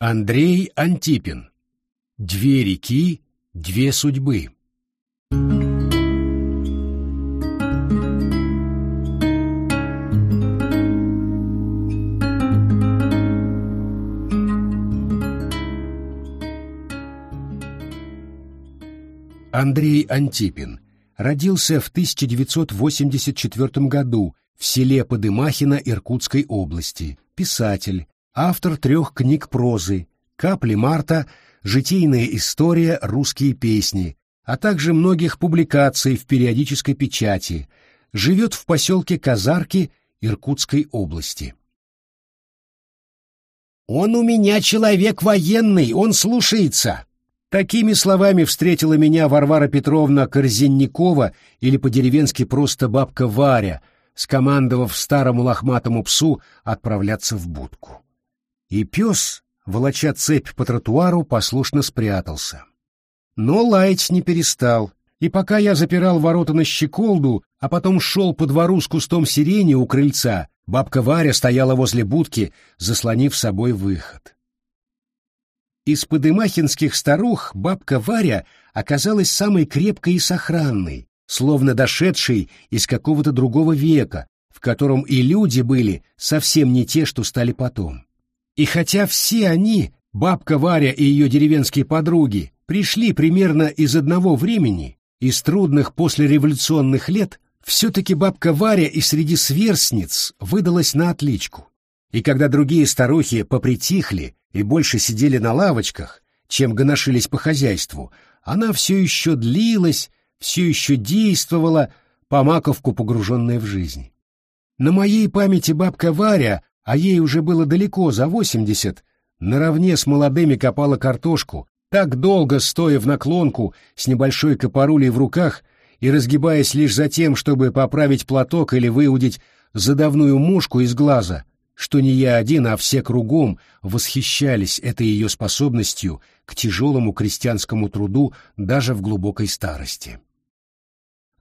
Андрей Антипин. Две реки, две судьбы. Андрей Антипин родился в 1984 году в селе Подымахино Иркутской области, писатель, автор трех книг прозы «Капли марта», «Житейная история», «Русские песни», а также многих публикаций в периодической печати, живет в поселке Казарки Иркутской области. «Он у меня человек военный, он слушается!» Такими словами встретила меня Варвара Петровна Корзенникова или по-деревенски просто бабка Варя, скомандовав старому лохматому псу отправляться в будку. И пес, волоча цепь по тротуару, послушно спрятался. Но лаять не перестал, и пока я запирал ворота на щеколду, а потом шел по двору с кустом сирени у крыльца, бабка Варя стояла возле будки, заслонив собой выход. Из подымахинских старух бабка Варя оказалась самой крепкой и сохранной, словно дошедшей из какого-то другого века, в котором и люди были совсем не те, что стали потом. И хотя все они, бабка Варя и ее деревенские подруги, пришли примерно из одного времени, из трудных послереволюционных лет, все-таки бабка Варя и среди сверстниц выдалась на отличку. И когда другие старухи попритихли и больше сидели на лавочках, чем гоношились по хозяйству, она все еще длилась, все еще действовала, по маковку погруженная в жизнь. На моей памяти бабка Варя, а ей уже было далеко за восемьдесят, наравне с молодыми копала картошку, так долго стоя в наклонку с небольшой копорулей в руках и разгибаясь лишь за тем, чтобы поправить платок или выудить задавную мушку из глаза, что не я один, а все кругом восхищались этой ее способностью к тяжелому крестьянскому труду даже в глубокой старости.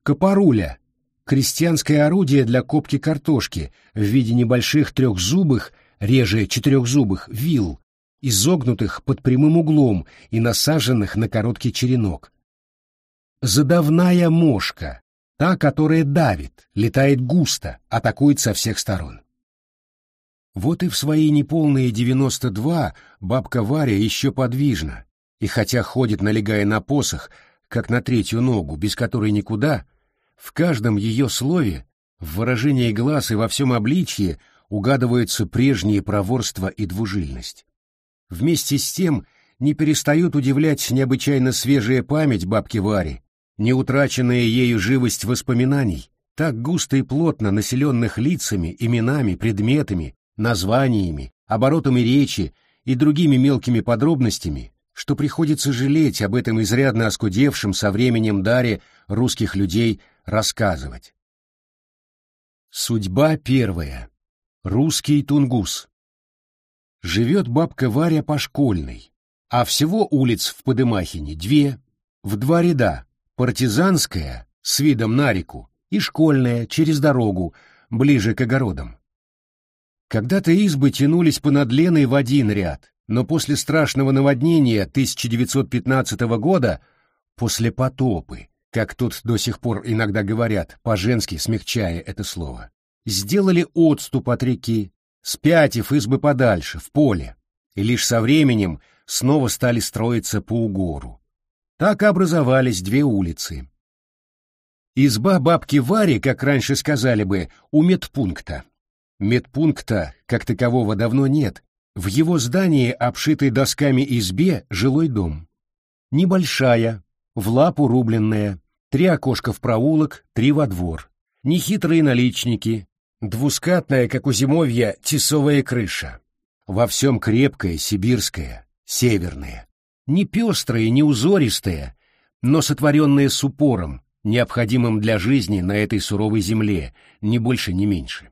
Копоруля — крестьянское орудие для копки картошки в виде небольших трехзубых, реже четырехзубых, вил, изогнутых под прямым углом и насаженных на короткий черенок. Задавная мошка — та, которая давит, летает густо, атакует со всех сторон. Вот и в свои неполные девяносто два бабка Варя еще подвижна, и хотя ходит, налегая на посох, как на третью ногу, без которой никуда, в каждом ее слове, в выражении глаз и во всем обличье угадываются прежние проворство и двужильность. Вместе с тем не перестают удивлять необычайно свежая память бабки Вари, неутраченная ею живость воспоминаний, так густо и плотно населенных лицами, именами, предметами, названиями, оборотами речи и другими мелкими подробностями, что приходится жалеть об этом изрядно оскудевшем со временем даре русских людей рассказывать. Судьба первая. Русский тунгус. Живет бабка Варя по школьной, а всего улиц в Подымахине две, в два ряда, партизанская с видом на реку и школьная через дорогу, ближе к огородам. Когда-то избы тянулись по Леной в один ряд, но после страшного наводнения 1915 года, после потопы, как тут до сих пор иногда говорят, по-женски смягчая это слово, сделали отступ от реки, спятив избы подальше, в поле, и лишь со временем снова стали строиться по угору. Так образовались две улицы. Изба бабки Вари, как раньше сказали бы, у медпункта, Медпункта, как такового, давно нет. В его здании, обшитой досками избе, жилой дом. Небольшая, в лапу рубленная, три окошка в проулок, три во двор. Нехитрые наличники, двускатная, как у зимовья, тесовая крыша. Во всем крепкая, сибирская, северная. Не пестрая, не узористая, но сотворенная с упором, необходимым для жизни на этой суровой земле, ни больше, ни меньше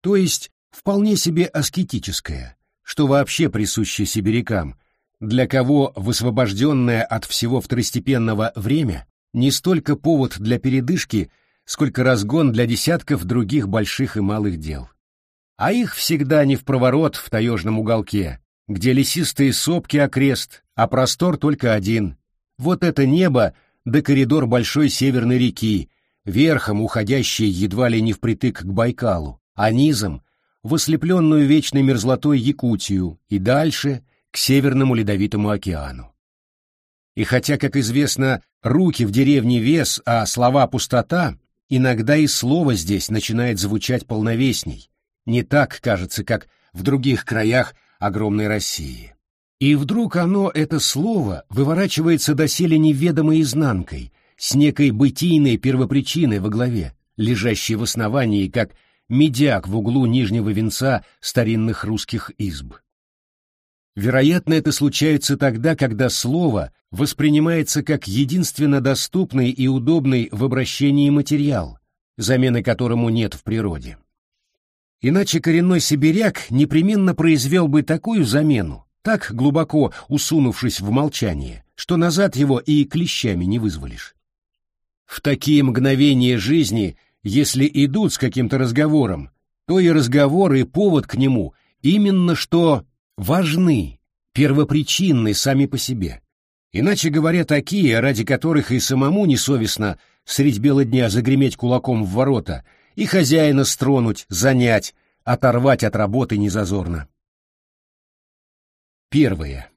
то есть вполне себе аскетическое, что вообще присуще сибирякам, для кого высвобожденное от всего второстепенного время не столько повод для передышки, сколько разгон для десятков других больших и малых дел. А их всегда не в проворот в таежном уголке, где лесистые сопки окрест, а простор только один. Вот это небо да коридор большой северной реки, верхом уходящий едва ли не впритык к Байкалу, а низом — в ослепленную вечной мерзлотой Якутию и дальше — к Северному Ледовитому океану. И хотя, как известно, руки в деревне вес, а слова пустота, иногда и слово здесь начинает звучать полновесней, не так, кажется, как в других краях огромной России. И вдруг оно, это слово, выворачивается доселе неведомой изнанкой, с некой бытийной первопричиной во главе, лежащей в основании, как медяк в углу нижнего венца старинных русских изб. Вероятно, это случается тогда, когда слово воспринимается как единственно доступный и удобный в обращении материал, замены которому нет в природе. Иначе коренной сибиряк непременно произвел бы такую замену, так глубоко усунувшись в молчание, что назад его и клещами не вызволишь. В такие мгновения жизни, если идут с каким-то разговором, то и разговор, и повод к нему именно что важны, первопричинны сами по себе. Иначе говоря, такие, ради которых и самому несовестно средь бела дня загреметь кулаком в ворота, и хозяина стронуть, занять, оторвать от работы незазорно. Первое.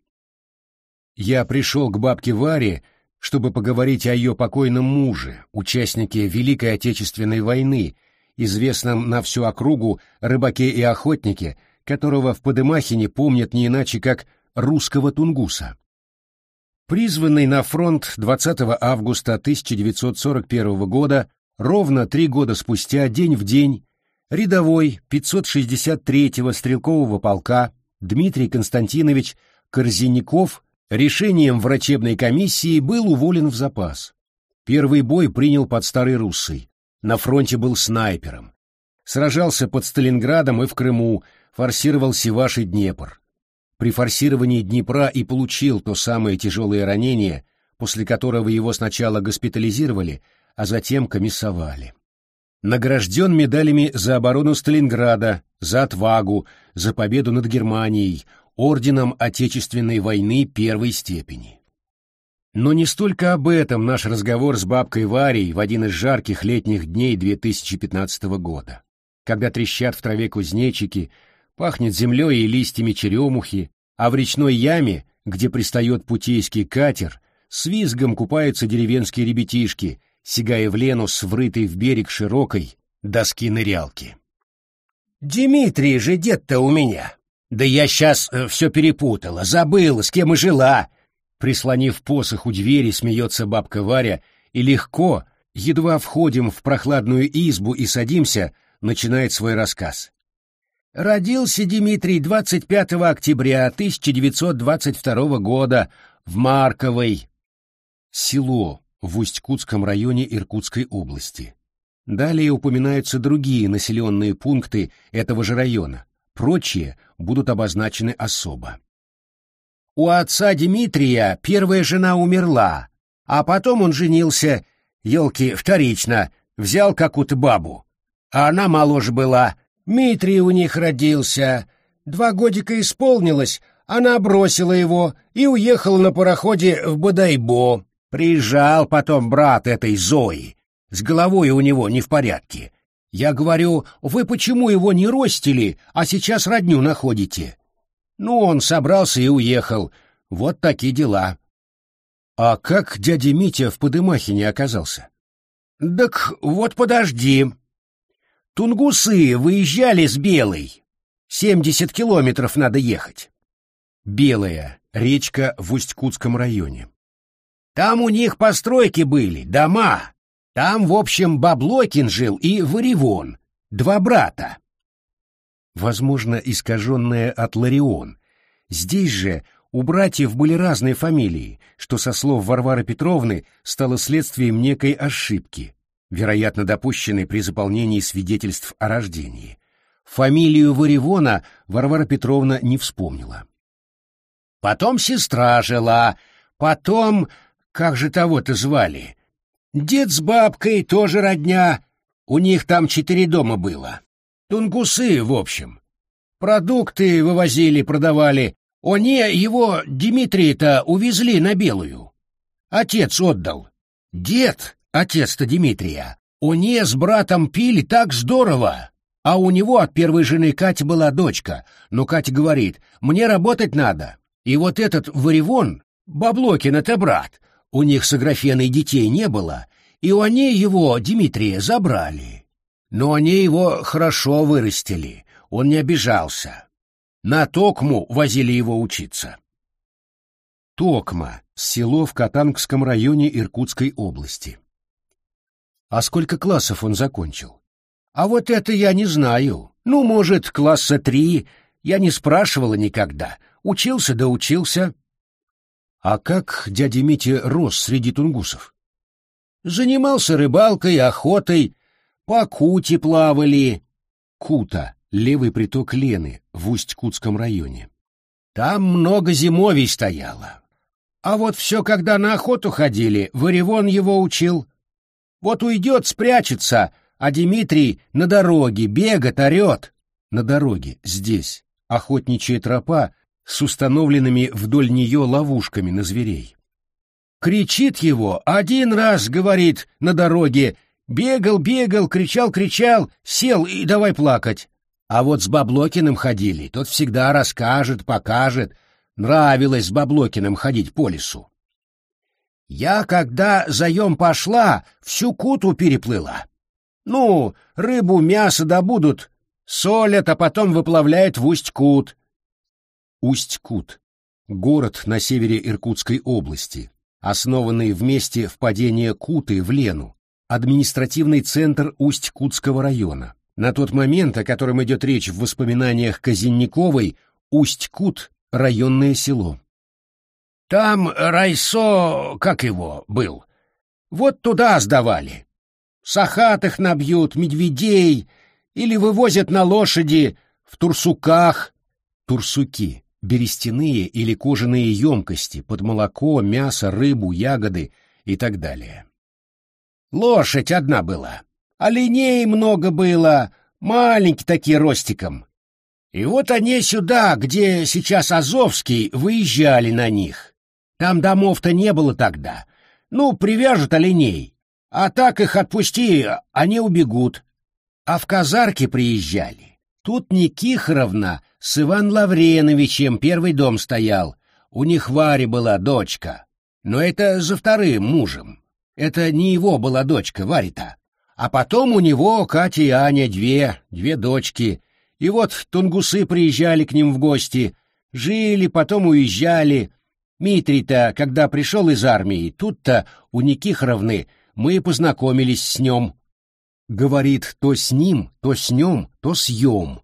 Я пришел к бабке Варе чтобы поговорить о ее покойном муже, участнике Великой Отечественной войны, известном на всю округу рыбаке и охотнике, которого в Подымахине помнят не иначе как русского тунгуса. Призванный на фронт 20 августа 1941 года, ровно три года спустя, день в день, рядовой 563-го стрелкового полка Дмитрий Константинович Корзинников Решением врачебной комиссии был уволен в запас. Первый бой принял под Старой Руссой. На фронте был снайпером. Сражался под Сталинградом и в Крыму, форсировал Севаш и Днепр. При форсировании Днепра и получил то самое тяжелое ранение, после которого его сначала госпитализировали, а затем комиссовали. Награжден медалями за оборону Сталинграда, за отвагу, за победу над Германией, орденом Отечественной войны первой степени. Но не столько об этом наш разговор с бабкой Варей в один из жарких летних дней 2015 года, когда трещат в траве кузнечики, пахнет землей и листьями черемухи, а в речной яме, где пристает путейский катер, с визгом купаются деревенские ребятишки, сигая в лену с врытой в берег широкой доски нырялки. «Димитрий же дед-то у меня!» Да я сейчас э, все перепутала, забыла, с кем и жила. Прислонив посох у двери, смеется бабка Варя, и легко, едва входим в прохладную избу и садимся, начинает свой рассказ. Родился Дмитрий 25 октября 1922 года в Марковой. Село в Усть-Кутском районе Иркутской области. Далее упоминаются другие населенные пункты этого же района. Прочие будут обозначены особо. У отца Дмитрия первая жена умерла, а потом он женился, елки, вторично, взял какую-то бабу. А она моложе была, Дмитрий у них родился. Два годика исполнилось, она бросила его и уехала на пароходе в Бодайбо. Приезжал потом брат этой Зои. С головой у него не в порядке. Я говорю, вы почему его не ростили, а сейчас родню находите? Ну, он собрался и уехал. Вот такие дела. А как дядя Митя в Подымахине оказался? Так вот подожди. Тунгусы выезжали с Белой. Семьдесят километров надо ехать. Белая, речка в Усть-Кутском районе. Там у них постройки были, дома. Там, в общем, Баблокин жил и Варивон, два брата. Возможно, искаженное от Ларион. Здесь же у братьев были разные фамилии, что, со слов Варвары Петровны, стало следствием некой ошибки, вероятно, допущенной при заполнении свидетельств о рождении. Фамилию Варивона Варвара Петровна не вспомнила. Потом сестра жила, потом... Как же того-то звали? Дед с бабкой тоже родня. У них там четыре дома было. Тунгусы, в общем. Продукты вывозили, продавали, Они его, Дмитрия-то, увезли на Белую. Отец отдал. Дед, отец-то Дмитрия, они с братом пили так здорово. А у него от первой жены Кати была дочка. Но Катя говорит, мне работать надо. И вот этот Варивон, Баблокин это брат, у них с Аграфеной детей не было, и они его, Дмитрия, забрали. Но они его хорошо вырастили, он не обижался. На Токму возили его учиться. Токма — село в Катангском районе Иркутской области. А сколько классов он закончил? А вот это я не знаю. Ну, может, класса три. Я не спрашивала никогда. Учился да учился. А как дядя Митя рос среди тунгусов? Занимался рыбалкой, охотой, по Куте плавали. Кута — левый приток Лены в Усть-Кутском районе. Там много зимовий стояло. А вот все, когда на охоту ходили, Варивон его учил. Вот уйдет, спрячется, а Дмитрий на дороге бегает, орет. На дороге, здесь, охотничья тропа с установленными вдоль нее ловушками на зверей. Кричит его, один раз, говорит, на дороге, бегал, бегал, кричал, кричал, сел и давай плакать. А вот с Баблокиным ходили, тот всегда расскажет, покажет. Нравилось с Баблокиным ходить по лесу. Я, когда заем пошла, всю куту переплыла. Ну, рыбу, мясо добудут, солят, а потом выплавляют в Усть-Кут. Усть-Кут — город на севере Иркутской области, основанный в месте впадения Куты в Лену, административный центр Усть-Кутского района. На тот момент, о котором идет речь в воспоминаниях Казинниковой, Усть-Кут — районное село. Там райсо, как его, был. Вот туда сдавали. Сахатых набьют, медведей, или вывозят на лошади в турсуках. Турсуки берестяные или кожаные емкости под молоко, мясо, рыбу, ягоды и так далее. Лошадь одна была, оленей много было, маленькие такие ростиком. И вот они сюда, где сейчас Азовский, выезжали на них. Там домов-то не было тогда. Ну, привяжут оленей, а так их отпусти, они убегут. А в казарке приезжали. Тут Никихоровна с Иван Лавреновичем первый дом стоял. У них Варя была дочка. Но это за вторым мужем. Это не его была дочка, Варя-то. А потом у него Катя и Аня две, две дочки. И вот тунгусы приезжали к ним в гости. Жили, потом уезжали. Митрий-то, когда пришел из армии, тут-то у Никихоровны мы познакомились с ним. Говорит то с ним, то с нем, то с ем.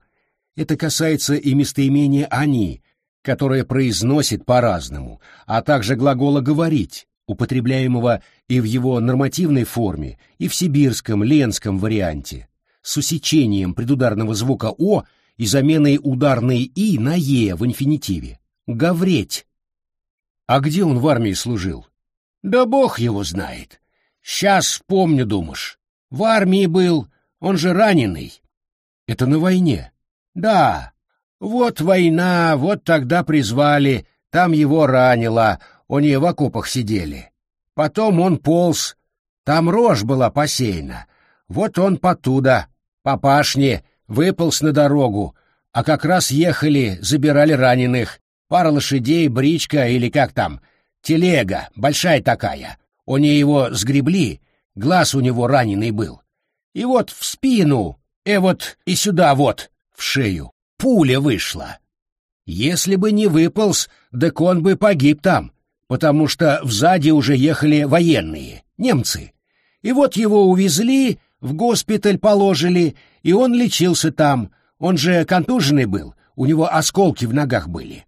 Это касается и местоимения «они», которое произносит по-разному, а также глагола «говорить», употребляемого и в его нормативной форме, и в сибирском, ленском варианте, с усечением предударного звука «о» и заменой ударной «и» на «е» в инфинитиве. «Гавреть». А где он в армии служил? Да бог его знает. Сейчас помню, думаешь. В армии был, он же раненый. Это на войне. Да, вот война, вот тогда призвали, там его ранило, они в окопах сидели. Потом он полз, там рожь была посеяна. Вот он потуда, по пашне, выполз на дорогу, а как раз ехали, забирали раненых. Пара лошадей, бричка или как там, телега, большая такая. Они его сгребли, глаз у него раненый был. И вот в спину, и э, вот и сюда вот, в шею. Пуля вышла. Если бы не выполз, так он бы погиб там, потому что сзади уже ехали военные, немцы. И вот его увезли, в госпиталь положили, и он лечился там. Он же контуженный был, у него осколки в ногах были.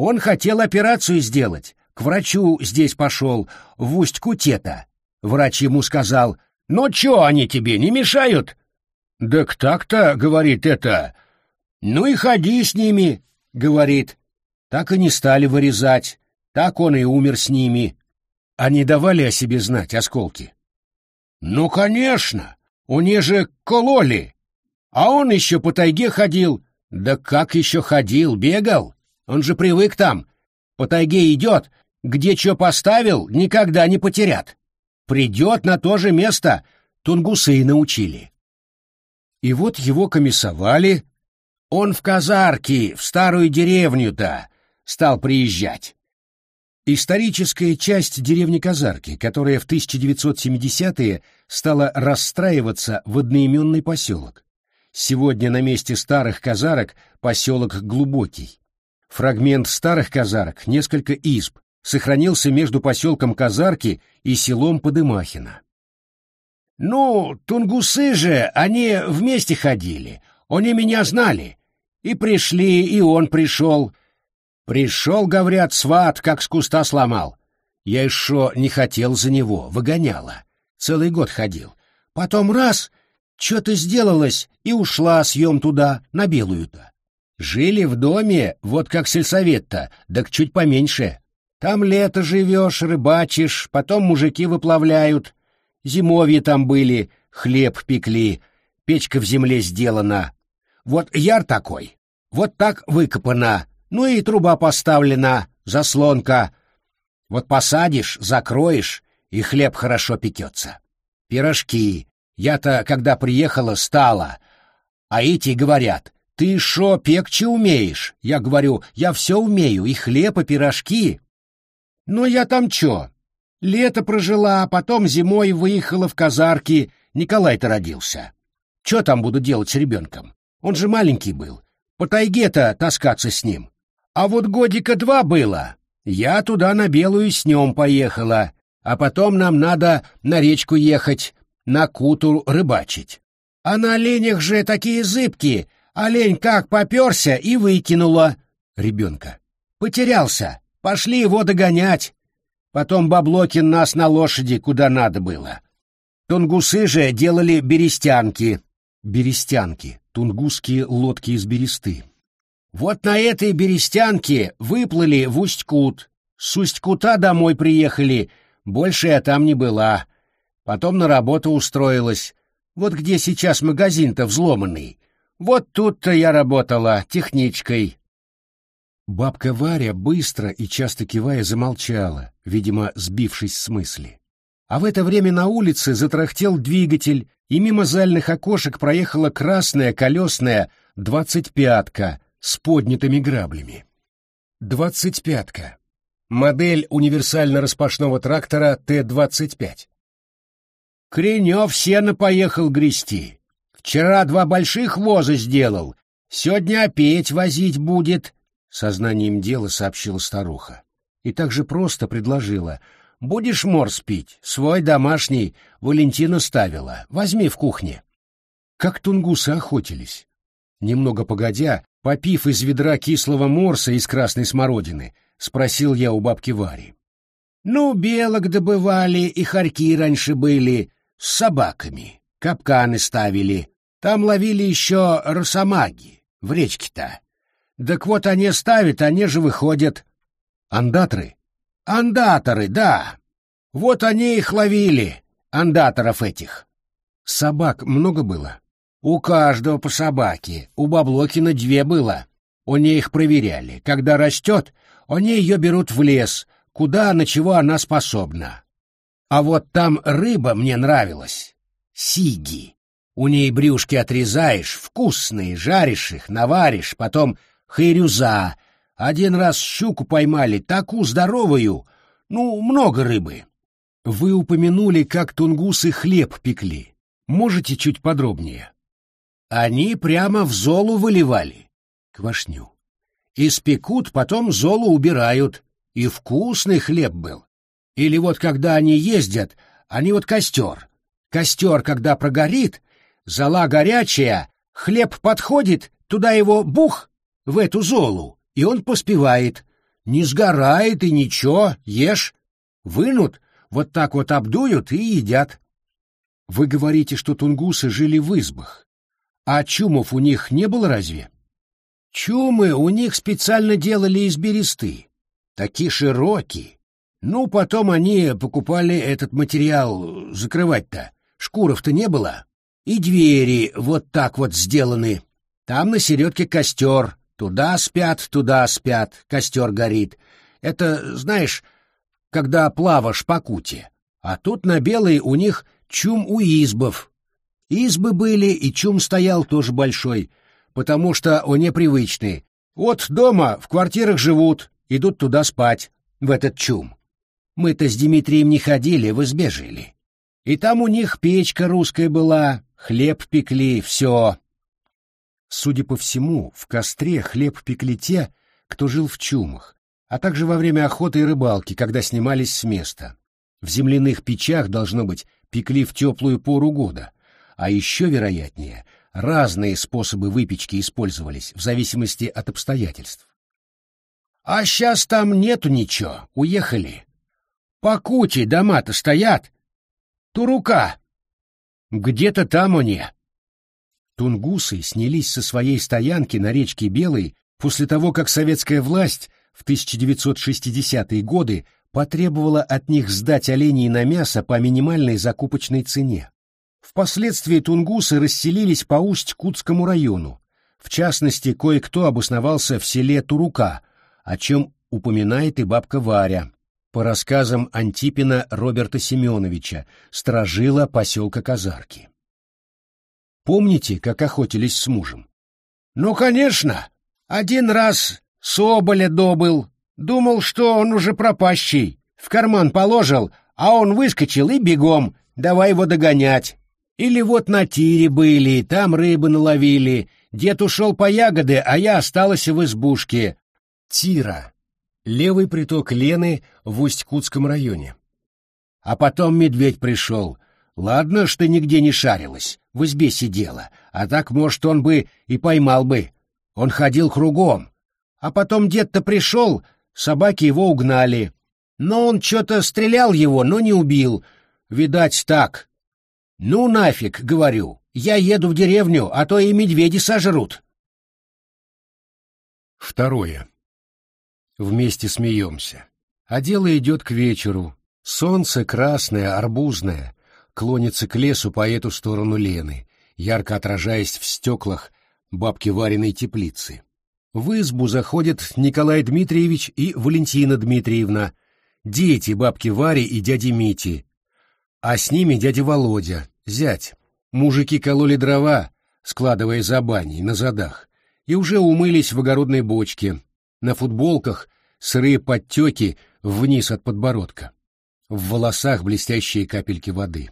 Он хотел операцию сделать, к врачу здесь пошел, в Усть-Кутета. Врач ему сказал, «Ну чё они тебе, не мешают?» «Так так-то, — говорит это, «Ну и ходи с ними», — говорит. Так и не стали вырезать, так он и умер с ними. Они давали о себе знать осколки. «Ну, конечно, у них же кололи, а он еще по тайге ходил. Да как еще ходил, бегал? Он же привык там. По тайге идет, где что поставил, никогда не потерят. Придет на то же место, тунгусы и научили. И вот его комиссовали. Он в казарке, в старую деревню-то, стал приезжать. Историческая часть деревни Казарки, которая в 1970-е стала расстраиваться в одноименный поселок. Сегодня на месте старых казарок поселок Глубокий. Фрагмент старых казарок, несколько изб, сохранился между поселком Казарки и селом Подымахино. «Ну, тунгусы же, они вместе ходили, они меня знали. И пришли, и он пришел. Пришел, говорят, сват, как с куста сломал. Я еще не хотел за него, выгоняла. Целый год ходил. Потом раз, что-то сделалось, и ушла съем туда, на белую-то. Жили в доме, вот как сельсовет-то, так чуть поменьше. Там лето живешь, рыбачишь, потом мужики выплавляют. Зимовье там были, хлеб пекли, печка в земле сделана. Вот яр такой, вот так выкопана, ну и труба поставлена, заслонка. Вот посадишь, закроешь, и хлеб хорошо пекется. Пирожки. Я-то, когда приехала, стала. А эти говорят, «Ты шо, пекче умеешь?» Я говорю, «Я все умею, и хлеб, и пирожки». Но я там чё? Лето прожила, а потом зимой выехала в казарки. Николай-то родился. Чё там буду делать с ребенком? Он же маленький был. По тайге-то таскаться с ним. А вот годика два было. Я туда на Белую с ним поехала. А потом нам надо на речку ехать, на куту рыбачить. А на оленях же такие зыбки, Олень как попёрся и выкинула ребенка. Потерялся. Пошли его догонять. Потом Баблокин нас на лошади куда надо было. Тунгусы же делали берестянки. Берестянки. Тунгусские лодки из бересты. Вот на этой берестянке выплыли в Усть-Кут. С Усть-Кута домой приехали. Больше я там не была. Потом на работу устроилась. Вот где сейчас магазин-то взломанный. Вот тут-то я работала, техничкой. Бабка Варя быстро и часто кивая замолчала, видимо, сбившись с мысли. А в это время на улице затрахтел двигатель, и мимо зальных окошек проехала красная колесная двадцать пятка с поднятыми граблями. Двадцать пятка. Модель универсально-распашного трактора Т-25. Кренев сено поехал грести. Вчера два больших воза сделал, сегодня опять возить будет, — сознанием дела сообщила старуха. И так же просто предложила. Будешь морс пить, свой домашний, Валентина ставила, возьми в кухне. Как тунгусы охотились. Немного погодя, попив из ведра кислого морса из красной смородины, спросил я у бабки Вари. Ну, белок добывали и хорьки раньше были, с собаками капканы ставили. Там ловили еще росомаги, в речке-то. Так вот они ставят, они же выходят. Андаторы? Андаторы, да. Вот они их ловили, андаторов этих. Собак много было? У каждого по собаке, у Баблокина две было. Они их проверяли. Когда растет, они ее берут в лес, куда, на чего она способна. А вот там рыба мне нравилась сиги. У ней брюшки отрезаешь, вкусные, жаришь их, наваришь, потом хайрюза. Один раз щуку поймали, такую здоровую, ну, много рыбы. Вы упомянули, как тунгусы хлеб пекли. Можете чуть подробнее? Они прямо в золу выливали. Квашню. Испекут, потом золу убирают. И вкусный хлеб был. Или вот когда они ездят, они вот костер. Костер, когда прогорит, зола горячая, хлеб подходит, туда его бух, в эту золу, и он поспевает. Не сгорает и ничего, ешь. Вынут, вот так вот обдуют и едят. Вы говорите, что тунгусы жили в избах. А чумов у них не было разве? Чумы у них специально делали из бересты. Такие широкие. Ну, потом они покупали этот материал закрывать-то. Шкуров-то не было. И двери вот так вот сделаны. Там на середке костер, Туда спят, туда спят, костер горит. Это, знаешь, когда плаваешь по куте. А тут на белой у них чум у избов. Избы были, и чум стоял тоже большой, потому что они привычные. Вот дома в квартирах живут, идут туда спать, в этот чум. Мы-то с Дмитрием не ходили, в избе жили. И там у них печка русская была, хлеб пекли, все. Судя по всему, в костре хлеб пекли те, кто жил в чумах, а также во время охоты и рыбалки, когда снимались с места. В земляных печах, должно быть, пекли в теплую пору года, а еще вероятнее, разные способы выпечки использовались в зависимости от обстоятельств. А сейчас там нету ничего, уехали. По куче дома-то стоят. Турука. Где-то там они. Тунгусы снялись со своей стоянки на речке Белой после того, как советская власть в 1960-е годы потребовала от них сдать оленей на мясо по минимальной закупочной цене. Впоследствии тунгусы расселились по Усть-Кутскому району. В частности, кое-кто обосновался в селе Турука, о чем упоминает и бабка Варя, по рассказам Антипина Роберта Семеновича, сторожила поселка Казарки. Помните, как охотились с мужем? Ну, конечно. Один раз соболя добыл. Думал, что он уже пропащий. В карман положил, а он выскочил и бегом. Давай его догонять. Или вот на тире были, там рыбы наловили. Дед ушел по ягоды, а я осталась в избушке. Тира. Левый приток Лены в Усть-Кутском районе. А потом медведь пришел. Ладно, что нигде не шарилась, в избе сидела, а так, может, он бы и поймал бы. Он ходил кругом. А потом дед-то пришел, собаки его угнали. Но он что-то стрелял его, но не убил. Видать, так. Ну нафиг, говорю, я еду в деревню, а то и медведи сожрут. Второе. Вместе смеемся. А дело идет к вечеру. Солнце красное, арбузное, клонится к лесу по эту сторону Лены, ярко отражаясь в стеклах бабки Вариной теплицы. В избу заходят Николай Дмитриевич и Валентина Дмитриевна, дети бабки Вари и дяди Мити, а с ними дядя Володя, зять. Мужики кололи дрова, складывая за баней на задах, и уже умылись в огородной бочке, на футболках сырые подтеки вниз от подбородка, в волосах блестящие капельки воды.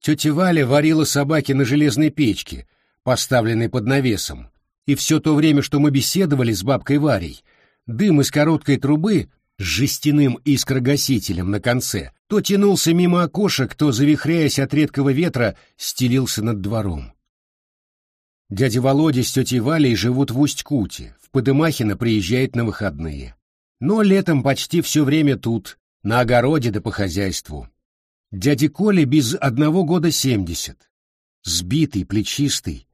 Тетя Валя варила собаки на железной печке, поставленной под навесом, и все то время, что мы беседовали с бабкой Варей, дым из короткой трубы с жестяным искрогасителем на конце то тянулся мимо окошек, то, завихряясь от редкого ветра, стелился над двором. Дядя Володя с тетей Валей живут в Усть-Куте, в Подымахино приезжает на выходные. Но летом почти все время тут, на огороде да по хозяйству. Дяде Коле без одного года семьдесят. Сбитый, плечистый,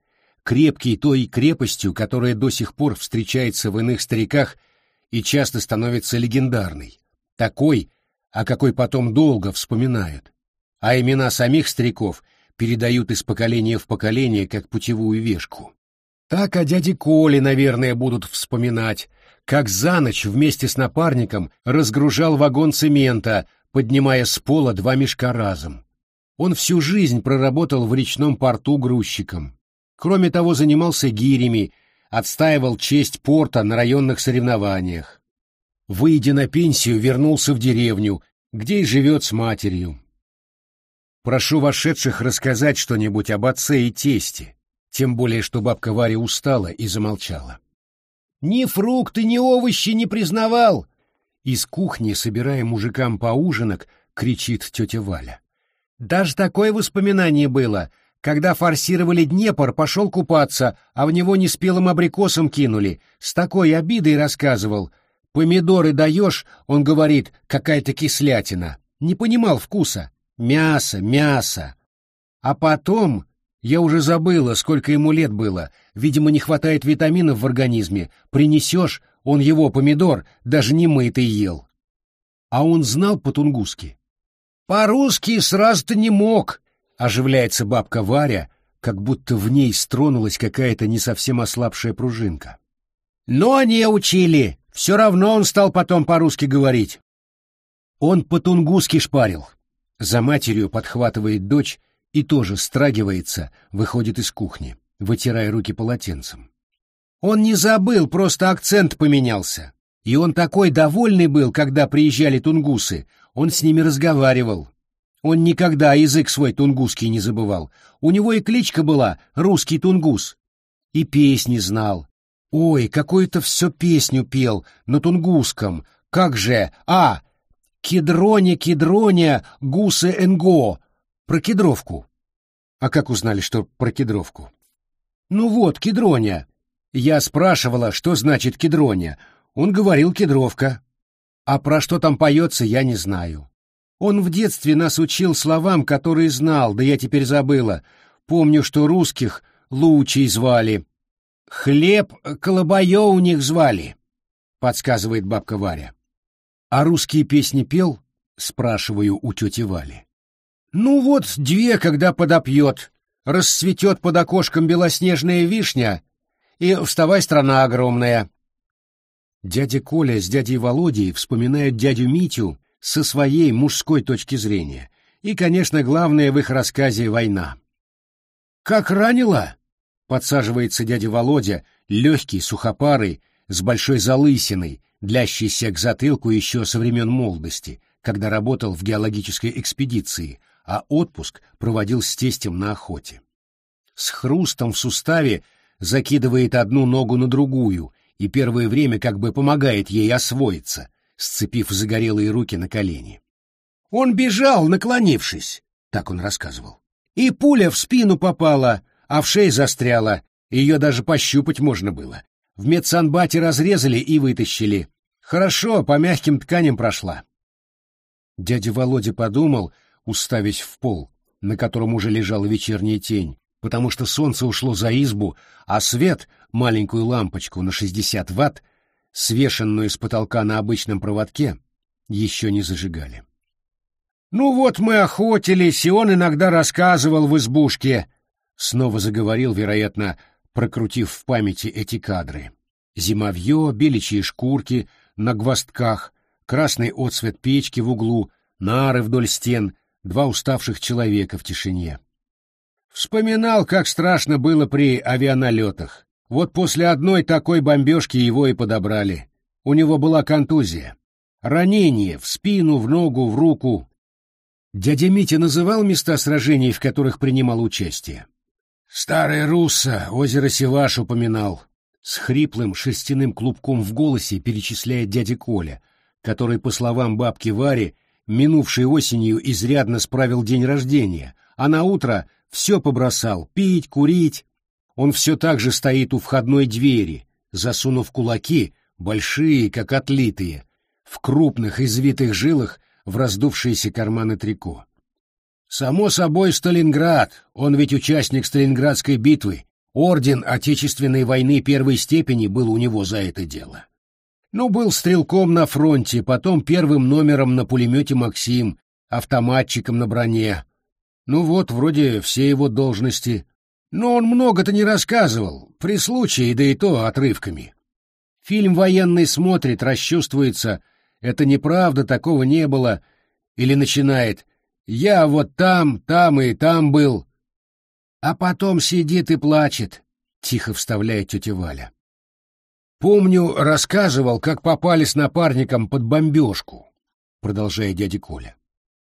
крепкий той крепостью, которая до сих пор встречается в иных стариках и часто становится легендарной. Такой, о какой потом долго вспоминают. А имена самих стариков передают из поколения в поколение, как путевую вешку. Так о дяде Коле, наверное, будут вспоминать, как за ночь вместе с напарником разгружал вагон цемента, поднимая с пола два мешка разом. Он всю жизнь проработал в речном порту грузчиком. Кроме того, занимался гирями, отстаивал честь порта на районных соревнованиях. Выйдя на пенсию, вернулся в деревню, где и живет с матерью. Прошу вошедших рассказать что-нибудь об отце и тесте, тем более что бабка Варя устала и замолчала. «Ни фрукты, ни овощи не признавал!» Из кухни, собирая мужикам поужинок, кричит тетя Валя. Даже такое воспоминание было. Когда форсировали Днепр, пошел купаться, а в него неспелым абрикосом кинули. С такой обидой рассказывал. Помидоры даешь, он говорит, какая-то кислятина. Не понимал вкуса. Мясо, мясо. А потом, я уже забыла, сколько ему лет было, видимо, не хватает витаминов в организме. Принесешь, он его помидор даже не мытый ел. А он знал по-тунгусски? По-русски сразу-то не мог, оживляется бабка Варя, как будто в ней стронулась какая-то не совсем ослабшая пружинка. Но они учили, все равно он стал потом по-русски говорить. Он по-тунгусски шпарил. За матерью подхватывает дочь и тоже страгивается, выходит из кухни, вытирая руки полотенцем. Он не забыл, просто акцент поменялся. И он такой довольный был, когда приезжали тунгусы, он с ними разговаривал. Он никогда язык свой тунгусский не забывал. У него и кличка была «Русский тунгус». И песни знал. Ой, какую-то все песню пел на тунгусском. Как же, а, Кедроне, кедроне, гусе энго. Про кедровку. А как узнали, что про кедровку? Ну вот, кедроня. Я спрашивала, что значит кедроня. Он говорил кедровка. А про что там поется, я не знаю. Он в детстве нас учил словам, которые знал, да я теперь забыла. Помню, что русских лучей звали. Хлеб колобоё у них звали, подсказывает бабка Варя. А русские песни пел? Спрашиваю у тети Вали. Ну вот, две, когда подопьет. Расцветет под окошком белоснежная вишня, и вставай, страна огромная. Дядя Коля с дядей Володей вспоминают дядю Митю со своей мужской точки зрения. И, конечно, главное в их рассказе — война. «Как ранило?» — подсаживается дядя Володя, легкий, сухопарый, с большой залысиной, длящийся к затылку еще со времен молодости, когда работал в геологической экспедиции, а отпуск проводил с тестем на охоте. С хрустом в суставе закидывает одну ногу на другую и первое время как бы помогает ей освоиться, сцепив загорелые руки на колени. «Он бежал, наклонившись», — так он рассказывал. «И пуля в спину попала, а в шее застряла, ее даже пощупать можно было. В медсанбате разрезали и вытащили. Хорошо, по мягким тканям прошла. Дядя Володя подумал, уставясь в пол, на котором уже лежала вечерняя тень, потому что солнце ушло за избу, а свет, маленькую лампочку на 60 ватт, свешенную с потолка на обычном проводке, еще не зажигали. «Ну вот мы охотились, и он иногда рассказывал в избушке», — снова заговорил, вероятно, прокрутив в памяти эти кадры. Зимовье, беличьи шкурки на гвоздках, красный отсвет печки в углу, нары вдоль стен, два уставших человека в тишине. Вспоминал, как страшно было при авианалетах. Вот после одной такой бомбежки его и подобрали. У него была контузия. Ранение в спину, в ногу, в руку. Дядя Митя называл места сражений, в которых принимал участие. Старый Русса, озеро Севаш упоминал. С хриплым шерстяным клубком в голосе перечисляет дядя Коля, который, по словам бабки Вари, минувшей осенью изрядно справил день рождения, а на утро все побросал — пить, курить. Он все так же стоит у входной двери, засунув кулаки, большие, как отлитые, в крупных извитых жилах в раздувшиеся карманы трико. Само собой, Сталинград, он ведь участник Сталинградской битвы, орден Отечественной войны первой степени был у него за это дело. Ну, был стрелком на фронте, потом первым номером на пулемете «Максим», автоматчиком на броне. Ну вот, вроде все его должности. Но он много-то не рассказывал, при случае, да и то отрывками. Фильм военный смотрит, расчувствуется, это неправда, такого не было, или начинает я вот там, там и там был. А потом сидит и плачет, — тихо вставляет тетя Валя. Помню, рассказывал, как попали с напарником под бомбежку, — продолжает дядя Коля.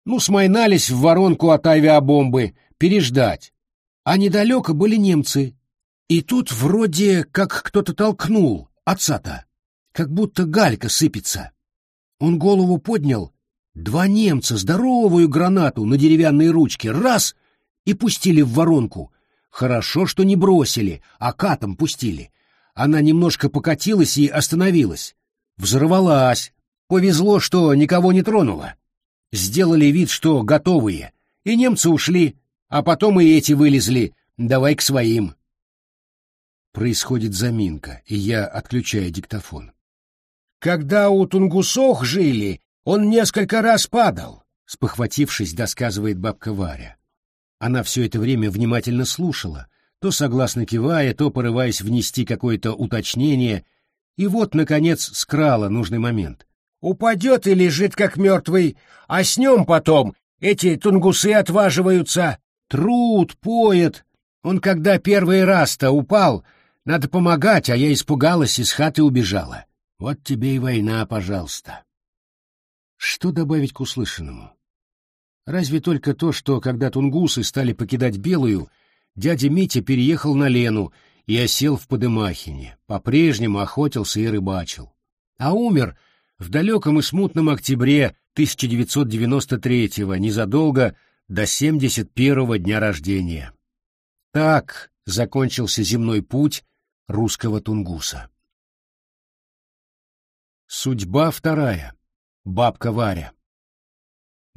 Ну, смайнались в воронку от авиабомбы, переждать. А недалеко были немцы. И тут вроде как кто-то толкнул, отца-то, как будто галька сыпется. Он голову поднял, Два немца здоровую гранату на деревянной ручке раз и пустили в воронку. Хорошо, что не бросили, а катом пустили. Она немножко покатилась и остановилась. Взорвалась. Повезло, что никого не тронула. Сделали вид, что готовые, и немцы ушли, а потом и эти вылезли. Давай к своим. Происходит заминка, и я отключаю диктофон. Когда у тунгусох жили, он несколько раз падал, спохватившись, досказывает бабка Варя. Она все это время внимательно слушала, то согласно кивая, то порываясь внести какое-то уточнение, И вот, наконец, скрала нужный момент. Упадет и лежит, как мертвый, а с нем потом эти тунгусы отваживаются. Труд, поет. Он когда первый раз-то упал, надо помогать, а я испугалась и с хаты убежала. Вот тебе и война, пожалуйста. Что добавить к услышанному? Разве только то, что, когда тунгусы стали покидать Белую, дядя Митя переехал на Лену и осел в Подымахине, по-прежнему охотился и рыбачил. А умер в далеком и смутном октябре 1993-го, незадолго до 71-го дня рождения. Так закончился земной путь русского тунгуса. Судьба вторая. Бабка Варя.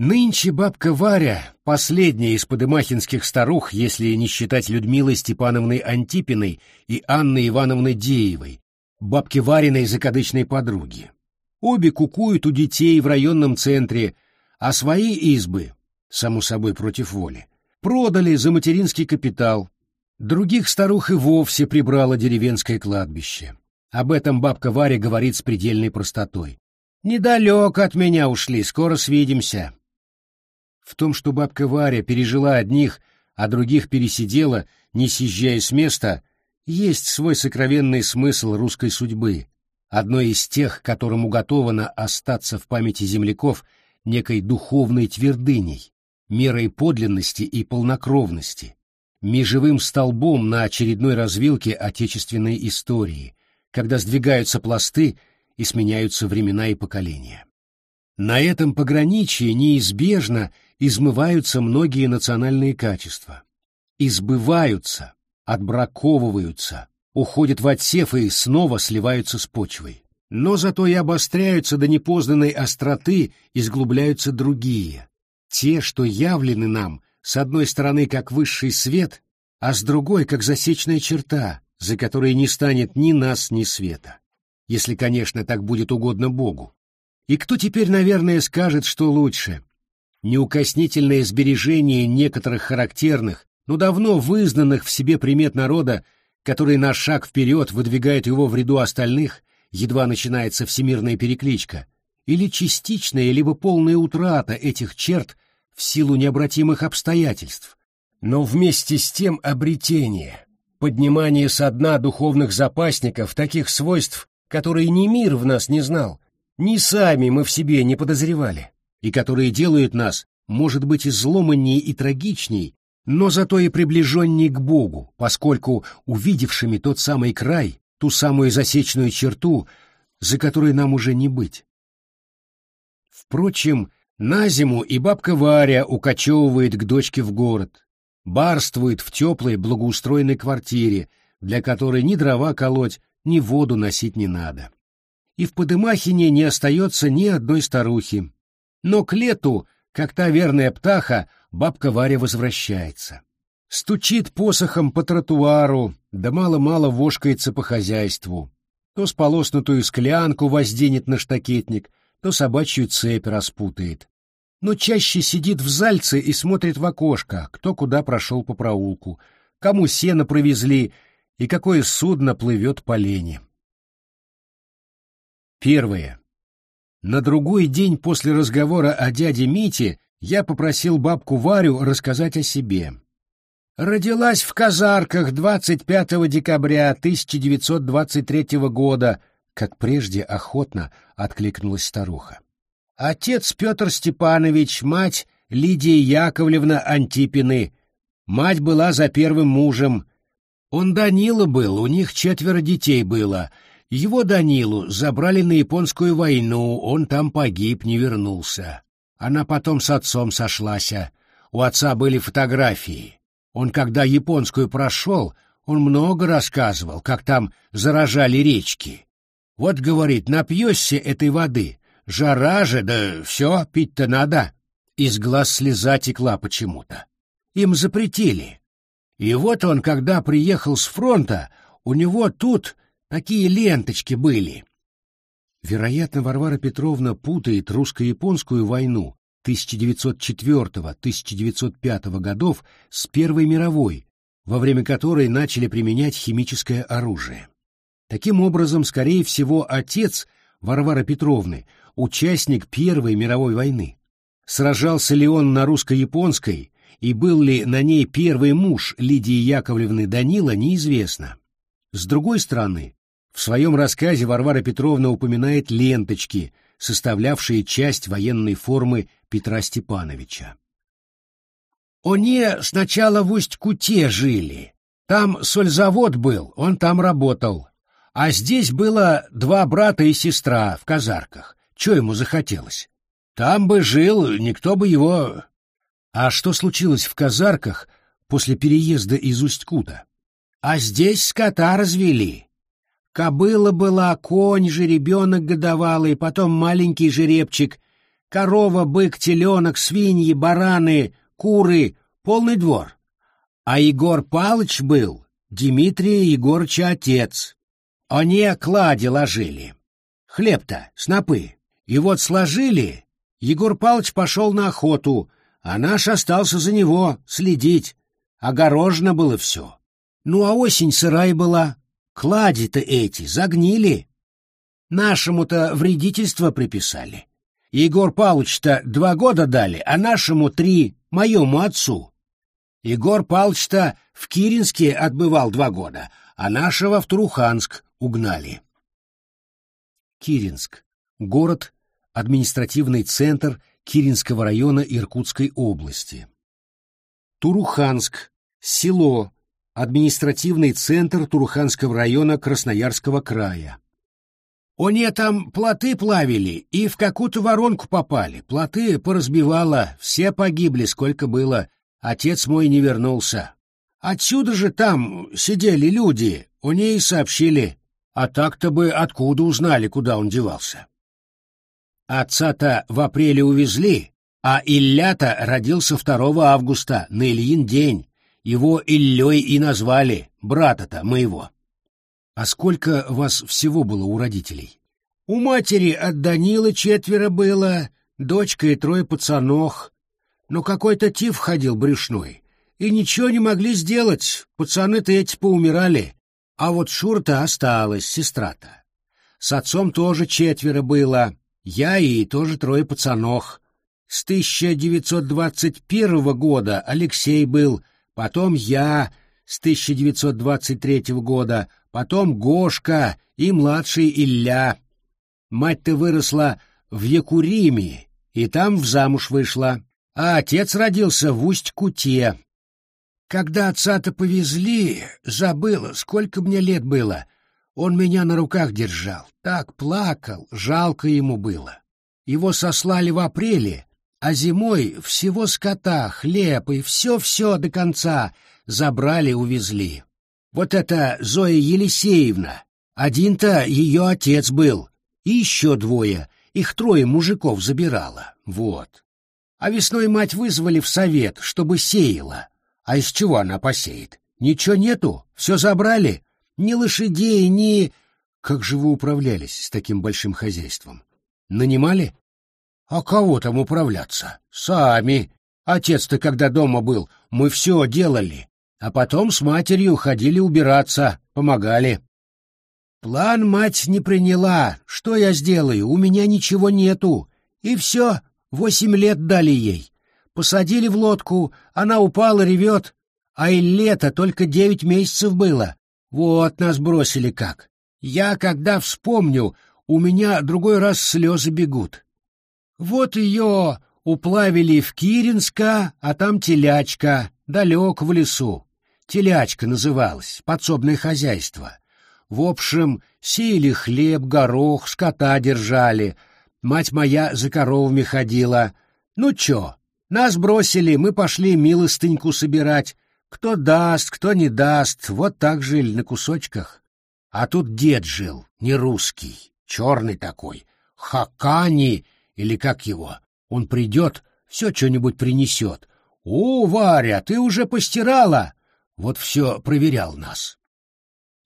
Нынче бабка Варя, последняя из подымахинских старух, если не считать Людмилы Степановны Антипиной и Анны Ивановны Деевой, бабки Вариной закадычной подруги. Обе кукуют у детей в районном центре, а свои избы, само собой против воли, продали за материнский капитал. Других старух и вовсе прибрало деревенское кладбище. Об этом бабка Варя говорит с предельной простотой. Недалеко от меня ушли, скоро свидимся. В том, что бабка Варя пережила одних, а других пересидела, не съезжая с места, есть свой сокровенный смысл русской судьбы, одной из тех, которым уготовано остаться в памяти земляков некой духовной твердыней, мерой подлинности и полнокровности, межевым столбом на очередной развилке отечественной истории, когда сдвигаются пласты и сменяются времена и поколения. На этом пограничье неизбежно измываются многие национальные качества. Избываются, отбраковываются, уходят в отсев и снова сливаются с почвой. Но зато и обостряются до непознанной остроты сглубляются другие, те, что явлены нам, с одной стороны, как высший свет, а с другой, как засечная черта, за которой не станет ни нас, ни света если, конечно, так будет угодно Богу. И кто теперь, наверное, скажет, что лучше? Неукоснительное сбережение некоторых характерных, но давно вызнанных в себе примет народа, который на шаг вперед выдвигает его в ряду остальных, едва начинается всемирная перекличка, или частичная, либо полная утрата этих черт в силу необратимых обстоятельств, но вместе с тем обретение, поднимание со дна духовных запасников таких свойств, которые ни мир в нас не знал, ни сами мы в себе не подозревали, и которые делают нас, может быть, изломаннее и трагичней, но зато и приближенней к Богу, поскольку увидевшими тот самый край, ту самую засечную черту, за которой нам уже не быть. Впрочем, на зиму и бабка Варя укочевывает к дочке в город, барствует в теплой благоустроенной квартире, для которой ни дрова колоть, ни воду носить не надо. И в Подымахине не остается ни одной старухи. Но к лету, как та верная птаха, бабка Варя возвращается. Стучит посохом по тротуару, да мало-мало вошкается по хозяйству. То сполоснутую склянку возденет на штакетник, то собачью цепь распутает. Но чаще сидит в зальце и смотрит в окошко, кто куда прошел по проулку, кому сено провезли и какое судно плывет по лени. Первое. На другой день после разговора о дяде Мите я попросил бабку Варю рассказать о себе. Родилась в Казарках 25 декабря 1923 года, как прежде охотно откликнулась старуха. Отец Петр Степанович, мать Лидия Яковлевна Антипины. Мать была за первым мужем, он Данила был, у них четверо детей было. Его Данилу забрали на японскую войну, он там погиб, не вернулся. Она потом с отцом сошлась. У отца были фотографии. Он, когда японскую прошел, он много рассказывал, как там заражали речки. Вот, говорит, напьешься этой воды. Жара же, да все, пить-то надо. Из глаз слеза текла почему-то. Им запретили. И вот он, когда приехал с фронта, у него тут такие ленточки были. Вероятно, Варвара Петровна путает русско-японскую войну 1904-1905 годов с Первой мировой, во время которой начали применять химическое оружие. Таким образом, скорее всего, отец Варвары Петровны — участник Первой мировой войны. Сражался ли он на русско-японской и был ли на ней первый муж Лидии Яковлевны Данила, неизвестно. С другой стороны, в своем рассказе Варвара Петровна упоминает ленточки, составлявшие часть военной формы Петра Степановича. «Они сначала в Усть-Куте жили. Там сользавод был, он там работал. А здесь было два брата и сестра в казарках. Че ему захотелось? Там бы жил, никто бы его... А что случилось в казарках после переезда из Усть-Кута? А здесь скота развели. Кобыла была, конь, жеребенок годовалый, потом маленький жеребчик, корова, бык, теленок, свиньи, бараны, куры, полный двор. А Егор Палыч был, Дмитрия Егорыча отец. Они клади ложили. Хлеб-то, снопы. И вот сложили, Егор Палыч пошел на охоту, а наш остался за него следить. Огорожено было все. Ну а осень сырая была, клади-то эти загнили. Нашему-то вредительство приписали. Егор Павлович-то два года дали, а нашему три, моему отцу. Егор Павлович-то в Киринске отбывал два года, а нашего в Труханск угнали. Киринск. Город, административный центр Киринского района Иркутской области. Туруханск. Село. Административный центр Туруханского района Красноярского края. Они там плоты плавили и в какую-то воронку попали. Плоты поразбивало, все погибли, сколько было. Отец мой не вернулся. Отсюда же там сидели люди, у ней сообщили. А так-то бы откуда узнали, куда он девался? Отца-то в апреле увезли, а Илья-то родился 2 августа, на Ильин день. Его Ильей и назвали, брата-то моего. А сколько вас всего было у родителей? У матери от Данилы четверо было, дочка и трое пацанох. Но какой-то тиф ходил брюшной, и ничего не могли сделать, пацаны-то эти поумирали. А вот Шурта осталась, сестра-то. С отцом тоже четверо было, я и тоже трое пацанох. С 1921 года Алексей был, потом я с 1923 года, потом Гошка и младший Илья. Мать-то выросла в Якуриме и там в замуж вышла, а отец родился в Усть-Куте, когда отца-то повезли, забыла, сколько мне лет было. Он меня на руках держал, так плакал, жалко ему было. Его сослали в апреле, а зимой всего скота, хлеб и все-все до конца забрали, увезли. Вот это Зоя Елисеевна, один-то ее отец был, и еще двое, их трое мужиков забирала, вот. А весной мать вызвали в совет, чтобы сеяла. А из чего она посеет? Ничего нету? Все забрали? Ни лошадей, ни... Как же вы управлялись с таким большим хозяйством? Нанимали? А кого там управляться? Сами. Отец-то, когда дома был, мы все делали. А потом с матерью ходили убираться, помогали. План мать не приняла. Что я сделаю? У меня ничего нету. И все, восемь лет дали ей. Посадили в лодку, она упала, ревет. А и лето только девять месяцев было. Вот нас бросили как. Я, когда вспомню, у меня другой раз слезы бегут. Вот ее уплавили в Киринска, а там телячка, далек в лесу. Телячка называлась, подсобное хозяйство. В общем, сеяли хлеб, горох, скота держали. Мать моя за коровами ходила. Ну чё, нас бросили, мы пошли милостыньку собирать. Кто даст, кто не даст, вот так жили на кусочках. А тут дед жил, не русский, черный такой, Хакани, или как его. Он придет, все что-нибудь принесет. «О, Варя, ты уже постирала!» Вот все проверял нас.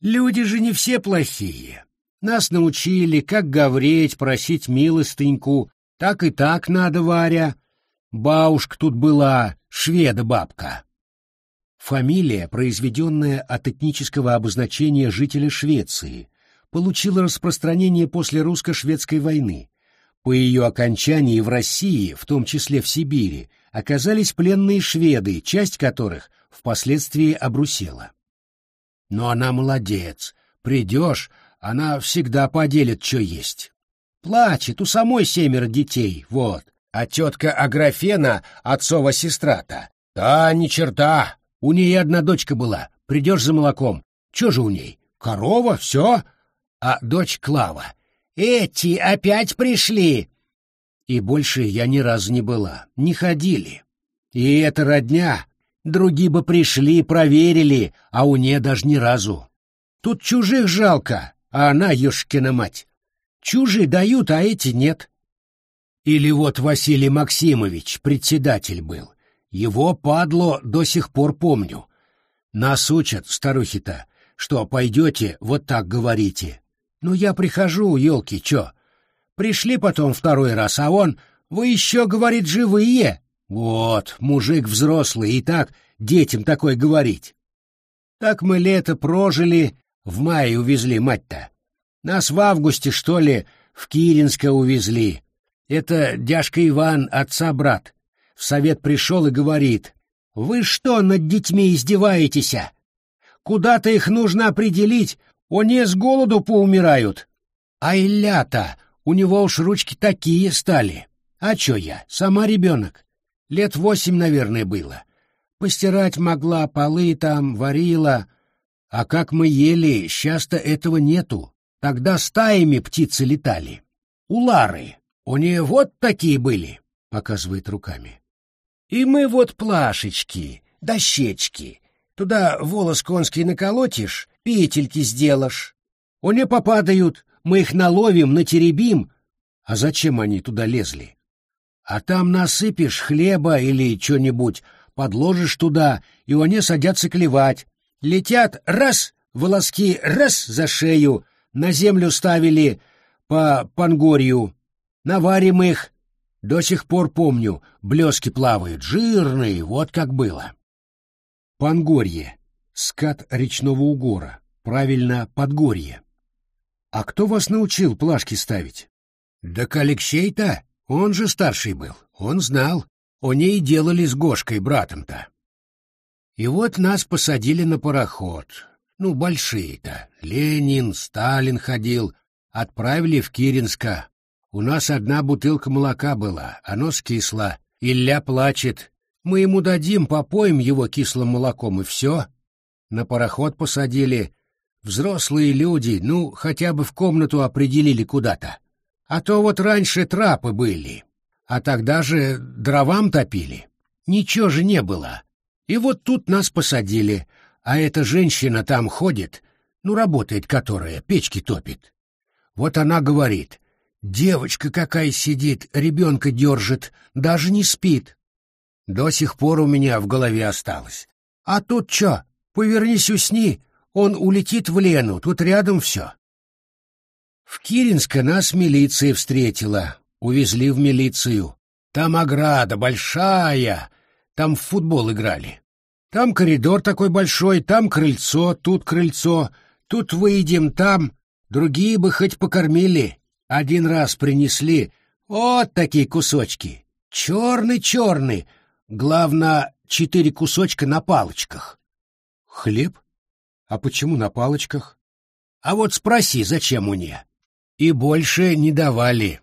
Люди же не все плохие. Нас научили, как говорить, просить милостыньку. Так и так надо, Варя. Бабушка тут была, шведа-бабка. Фамилия, произведенная от этнического обозначения жителя Швеции, получила распространение после русско-шведской войны. По ее окончании в России, в том числе в Сибири, оказались пленные шведы, часть которых впоследствии обрусела. Но она молодец. Придешь, она всегда поделит, что есть. Плачет, у самой семеро детей, вот. А тетка Аграфена, отцова сестра-то, да ни черта, у ней одна дочка была, придешь за молоком. Че же у ней? Корова, все? А дочь Клава. Эти опять пришли. И больше я ни разу не была, не ходили. И это родня. Другие бы пришли, проверили, а у нее даже ни разу. Тут чужих жалко, а она, ешкина мать. Чужие дают, а эти нет. Или вот Василий Максимович, председатель был. Его падло до сих пор помню. Нас учат, старухи-то, что пойдете, вот так говорите. Ну, я прихожу, елки, чё? Пришли потом второй раз, а он, вы еще, говорит, живые? Вот, мужик взрослый, и так детям такой говорить. Так мы лето прожили, в мае увезли мать-то. Нас в августе, что ли, в Киринско увезли. Это дяшка Иван, отца брат. В совет пришел и говорит, «Вы что над детьми издеваетесь? Куда-то их нужно определить, они с голоду поумирают. А Илья-то, у него уж ручки такие стали. А чё я, сама ребенок? Лет восемь, наверное, было. Постирать могла, полы там, варила. А как мы ели, сейчас-то этого нету. Тогда стаями птицы летали. Улары, у нее вот такие были, показывает руками. И мы вот плашечки, дощечки. Туда волос конский наколотишь, петельки сделаешь. Они попадают, мы их наловим, натеребим. А зачем они туда лезли? А там насыпешь хлеба или что-нибудь, подложишь туда, и они садятся клевать. Летят раз, волоски раз за шею, на землю ставили по пангорью. Наварим их. До сих пор помню, блески плавают, жирные, вот как было. Пангорье. Скат речного угора. Правильно, Подгорье. А кто вас научил плашки ставить? Да Алексей-то, он же старший был, он знал. Они и делали с Гошкой, братом-то. И вот нас посадили на пароход. Ну, большие-то. Ленин, Сталин ходил. Отправили в Киринско. У нас одна бутылка молока была, оно скисло. Илья плачет. Мы ему дадим, попоим его кислым молоком, и все. На пароход посадили. Взрослые люди, ну, хотя бы в комнату определили куда-то. А то вот раньше трапы были, а тогда же дровам топили. Ничего же не было. И вот тут нас посадили, а эта женщина там ходит, ну, работает которая, печки топит. Вот она говорит, девочка какая сидит, ребенка держит, даже не спит. До сих пор у меня в голове осталось. А тут чё, повернись усни, он улетит в Лену, тут рядом все. В Киринске нас милиция встретила, увезли в милицию. Там ограда большая, там в футбол играли. Там коридор такой большой, там крыльцо, тут крыльцо, тут выйдем, там. Другие бы хоть покормили. Один раз принесли вот такие кусочки. Черный-черный. Главное, четыре кусочка на палочках. Хлеб? А почему на палочках? А вот спроси, зачем мне? И больше не давали.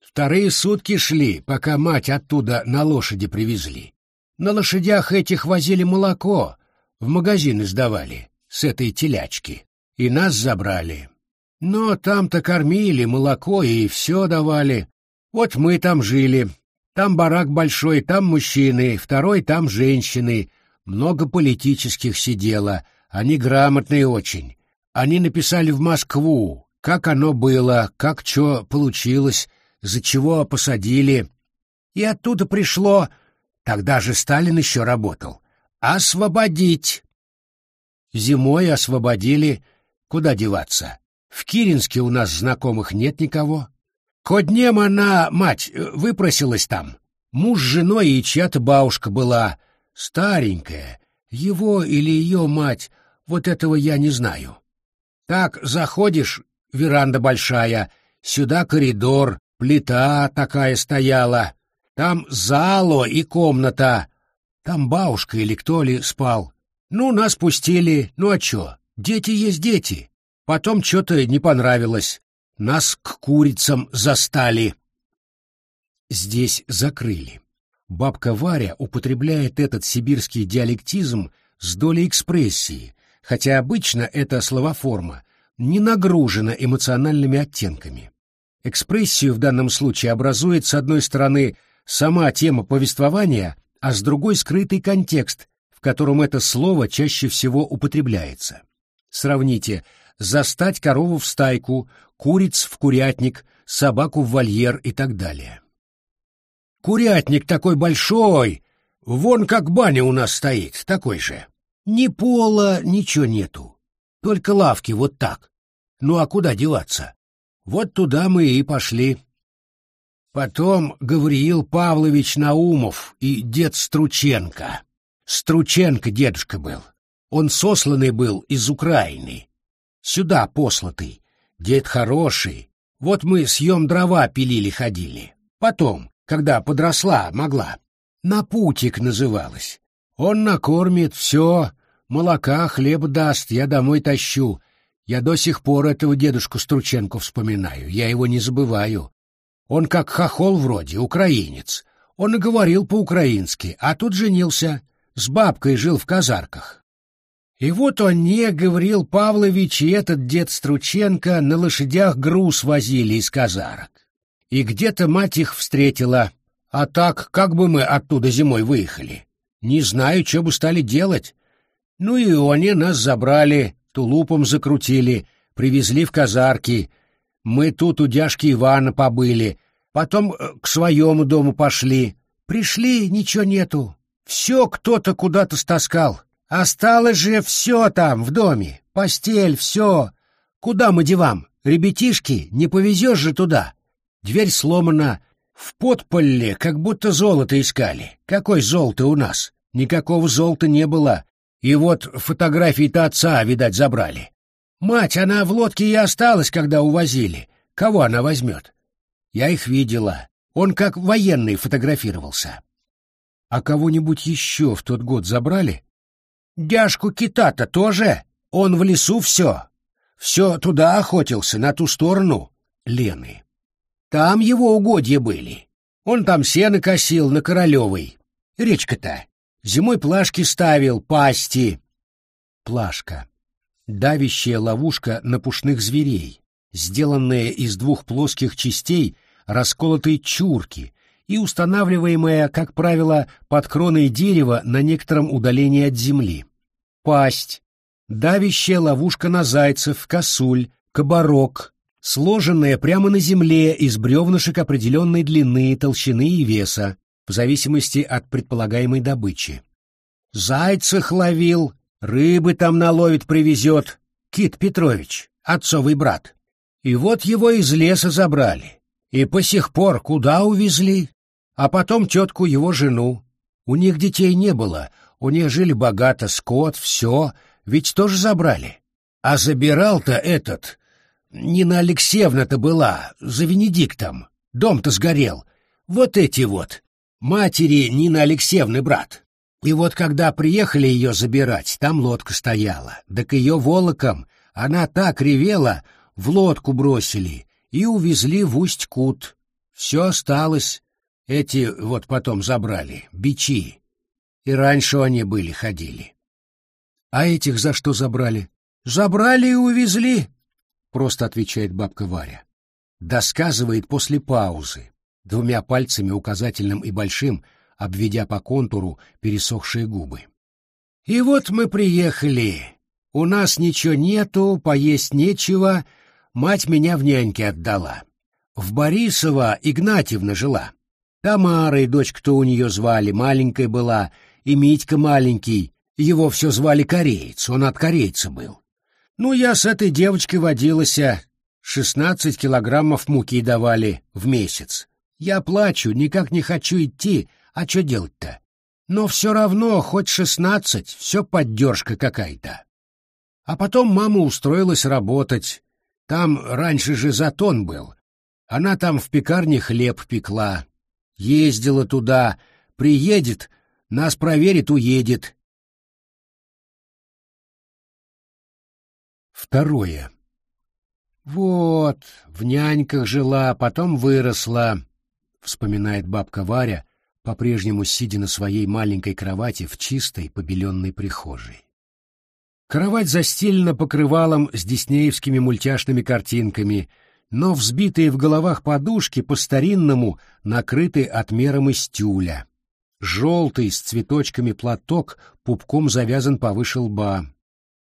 Вторые сутки шли, пока мать оттуда на лошади привезли. На лошадях этих возили молоко, в магазины сдавали, с этой телячки. И нас забрали. Но там-то кормили, молоко и все давали. Вот мы там жили. Там барак большой, там мужчины, второй там женщины. Много политических сидело, они грамотные очень. Они написали в Москву, как оно было, как что получилось, за чего посадили. И оттуда пришло, тогда же Сталин еще работал, освободить. Зимой освободили, куда деваться. В Киринске у нас знакомых нет никого. Ко днем она, мать, выпросилась там. Муж с женой и чья-то бабушка была, старенькая. Его или ее мать вот этого я не знаю. Так заходишь, веранда большая, сюда коридор, плита такая стояла, там зало и комната, там бабушка или кто ли спал. Ну, нас пустили, ну а чё, дети есть дети. Потом что-то не понравилось, нас к курицам застали. Здесь закрыли. Бабка Варя употребляет этот сибирский диалектизм с долей экспрессии, хотя обычно эта словоформа не нагружена эмоциональными оттенками. Экспрессию в данном случае образует, с одной стороны, сама тема повествования, а с другой — скрытый контекст, в котором это слово чаще всего употребляется. Сравните «застать корову в стайку», «куриц в курятник», «собаку в вольер» и так далее. Курятник такой большой, вон как баня у нас стоит, такой же. Ни пола, ничего нету, только лавки вот так. Ну а куда деваться? Вот туда мы и пошли. Потом Гавриил Павлович Наумов и дед Струченко. Струченко дедушка был. Он сосланный был из Украины. Сюда послатый. Дед хороший. Вот мы съем дрова пилили ходили. Потом, когда подросла, могла. Напутик называлась. Он накормит все, молока, хлеб даст, я домой тащу. Я до сих пор этого дедушку Струченко вспоминаю, я его не забываю. Он как хохол вроде, украинец. Он и говорил по-украински, а тут женился, с бабкой жил в казарках. И вот он не Гаврил Павлович и этот дед Струченко на лошадях груз возили из казарок и где-то мать их встретила. А так, как бы мы оттуда зимой выехали? Не знаю, что бы стали делать. Ну и они нас забрали, тулупом закрутили, привезли в казарки. Мы тут у дяшки Ивана побыли, потом э, к своему дому пошли. Пришли, ничего нету. Все кто-то куда-то стаскал. Осталось же все там, в доме. Постель, все. Куда мы девам? Ребятишки, не повезешь же туда. Дверь сломана. В подполе как будто золото искали. Какой золото у нас? Никакого золота не было. И вот фотографии-то отца, видать, забрали. Мать, она в лодке и осталась, когда увозили. Кого она возьмет? Я их видела. Он как военный фотографировался. А кого-нибудь еще в тот год забрали? Дяшку кита-то тоже. Он в лесу все. Все туда охотился, на ту сторону Лены. Там его угодья были. Он там сено косил на Королевой. Речка-то. Зимой плашки ставил, пасти. Плашка. Давящая ловушка на пушных зверей, сделанная из двух плоских частей расколотой чурки и устанавливаемая, как правило, под кроной дерева на некотором удалении от земли. Пасть. Давящая ловушка на зайцев, косуль, кабарок, сложенная прямо на земле из бревнышек определенной длины, толщины и веса, в зависимости от предполагаемой добычи. Зайцах ловил, рыбы там наловит привезет, Кит Петрович, отцовый брат. И вот его из леса забрали. И по сих пор куда увезли? А потом тетку его жену. У них детей не было, у них жили богато, скот, все, ведь тоже забрали. А забирал-то этот, Нина Алексеевна-то была, за Венедиктом. Дом-то сгорел. Вот эти вот. Матери Нины Алексеевны брат. И вот когда приехали ее забирать, там лодка стояла. Да к ее волокам она так ревела, в лодку бросили и увезли в Усть-Кут. Все осталось. Эти вот потом забрали, бичи. И раньше они были, ходили. А этих за что забрали? Забрали и увезли просто отвечает бабка Варя. Досказывает после паузы, двумя пальцами, указательным и большим, обведя по контуру пересохшие губы. И вот мы приехали. У нас ничего нету, поесть нечего, мать меня в няньке отдала. В Борисово Игнатьевна жила. Тамарой дочка-то у нее звали, маленькая была, и Митька маленький, его все звали кореец, он от корейца был. Ну, я с этой девочкой водилась, шестнадцать килограммов муки давали в месяц. Я плачу, никак не хочу идти, а что делать-то? Но все равно, хоть шестнадцать, все поддержка какая-то. А потом мама устроилась работать. Там раньше же затон был. Она там в пекарне хлеб пекла. Ездила туда, приедет, нас проверит, уедет. Второе. Вот, в няньках жила, потом выросла, вспоминает бабка Варя, по-прежнему сидя на своей маленькой кровати в чистой побеленной прихожей. Кровать застелена покрывалом с диснеевскими мультяшными картинками, но взбитые в головах подушки по-старинному накрыты отмером из тюля. Желтый с цветочками платок пупком завязан повыше лба.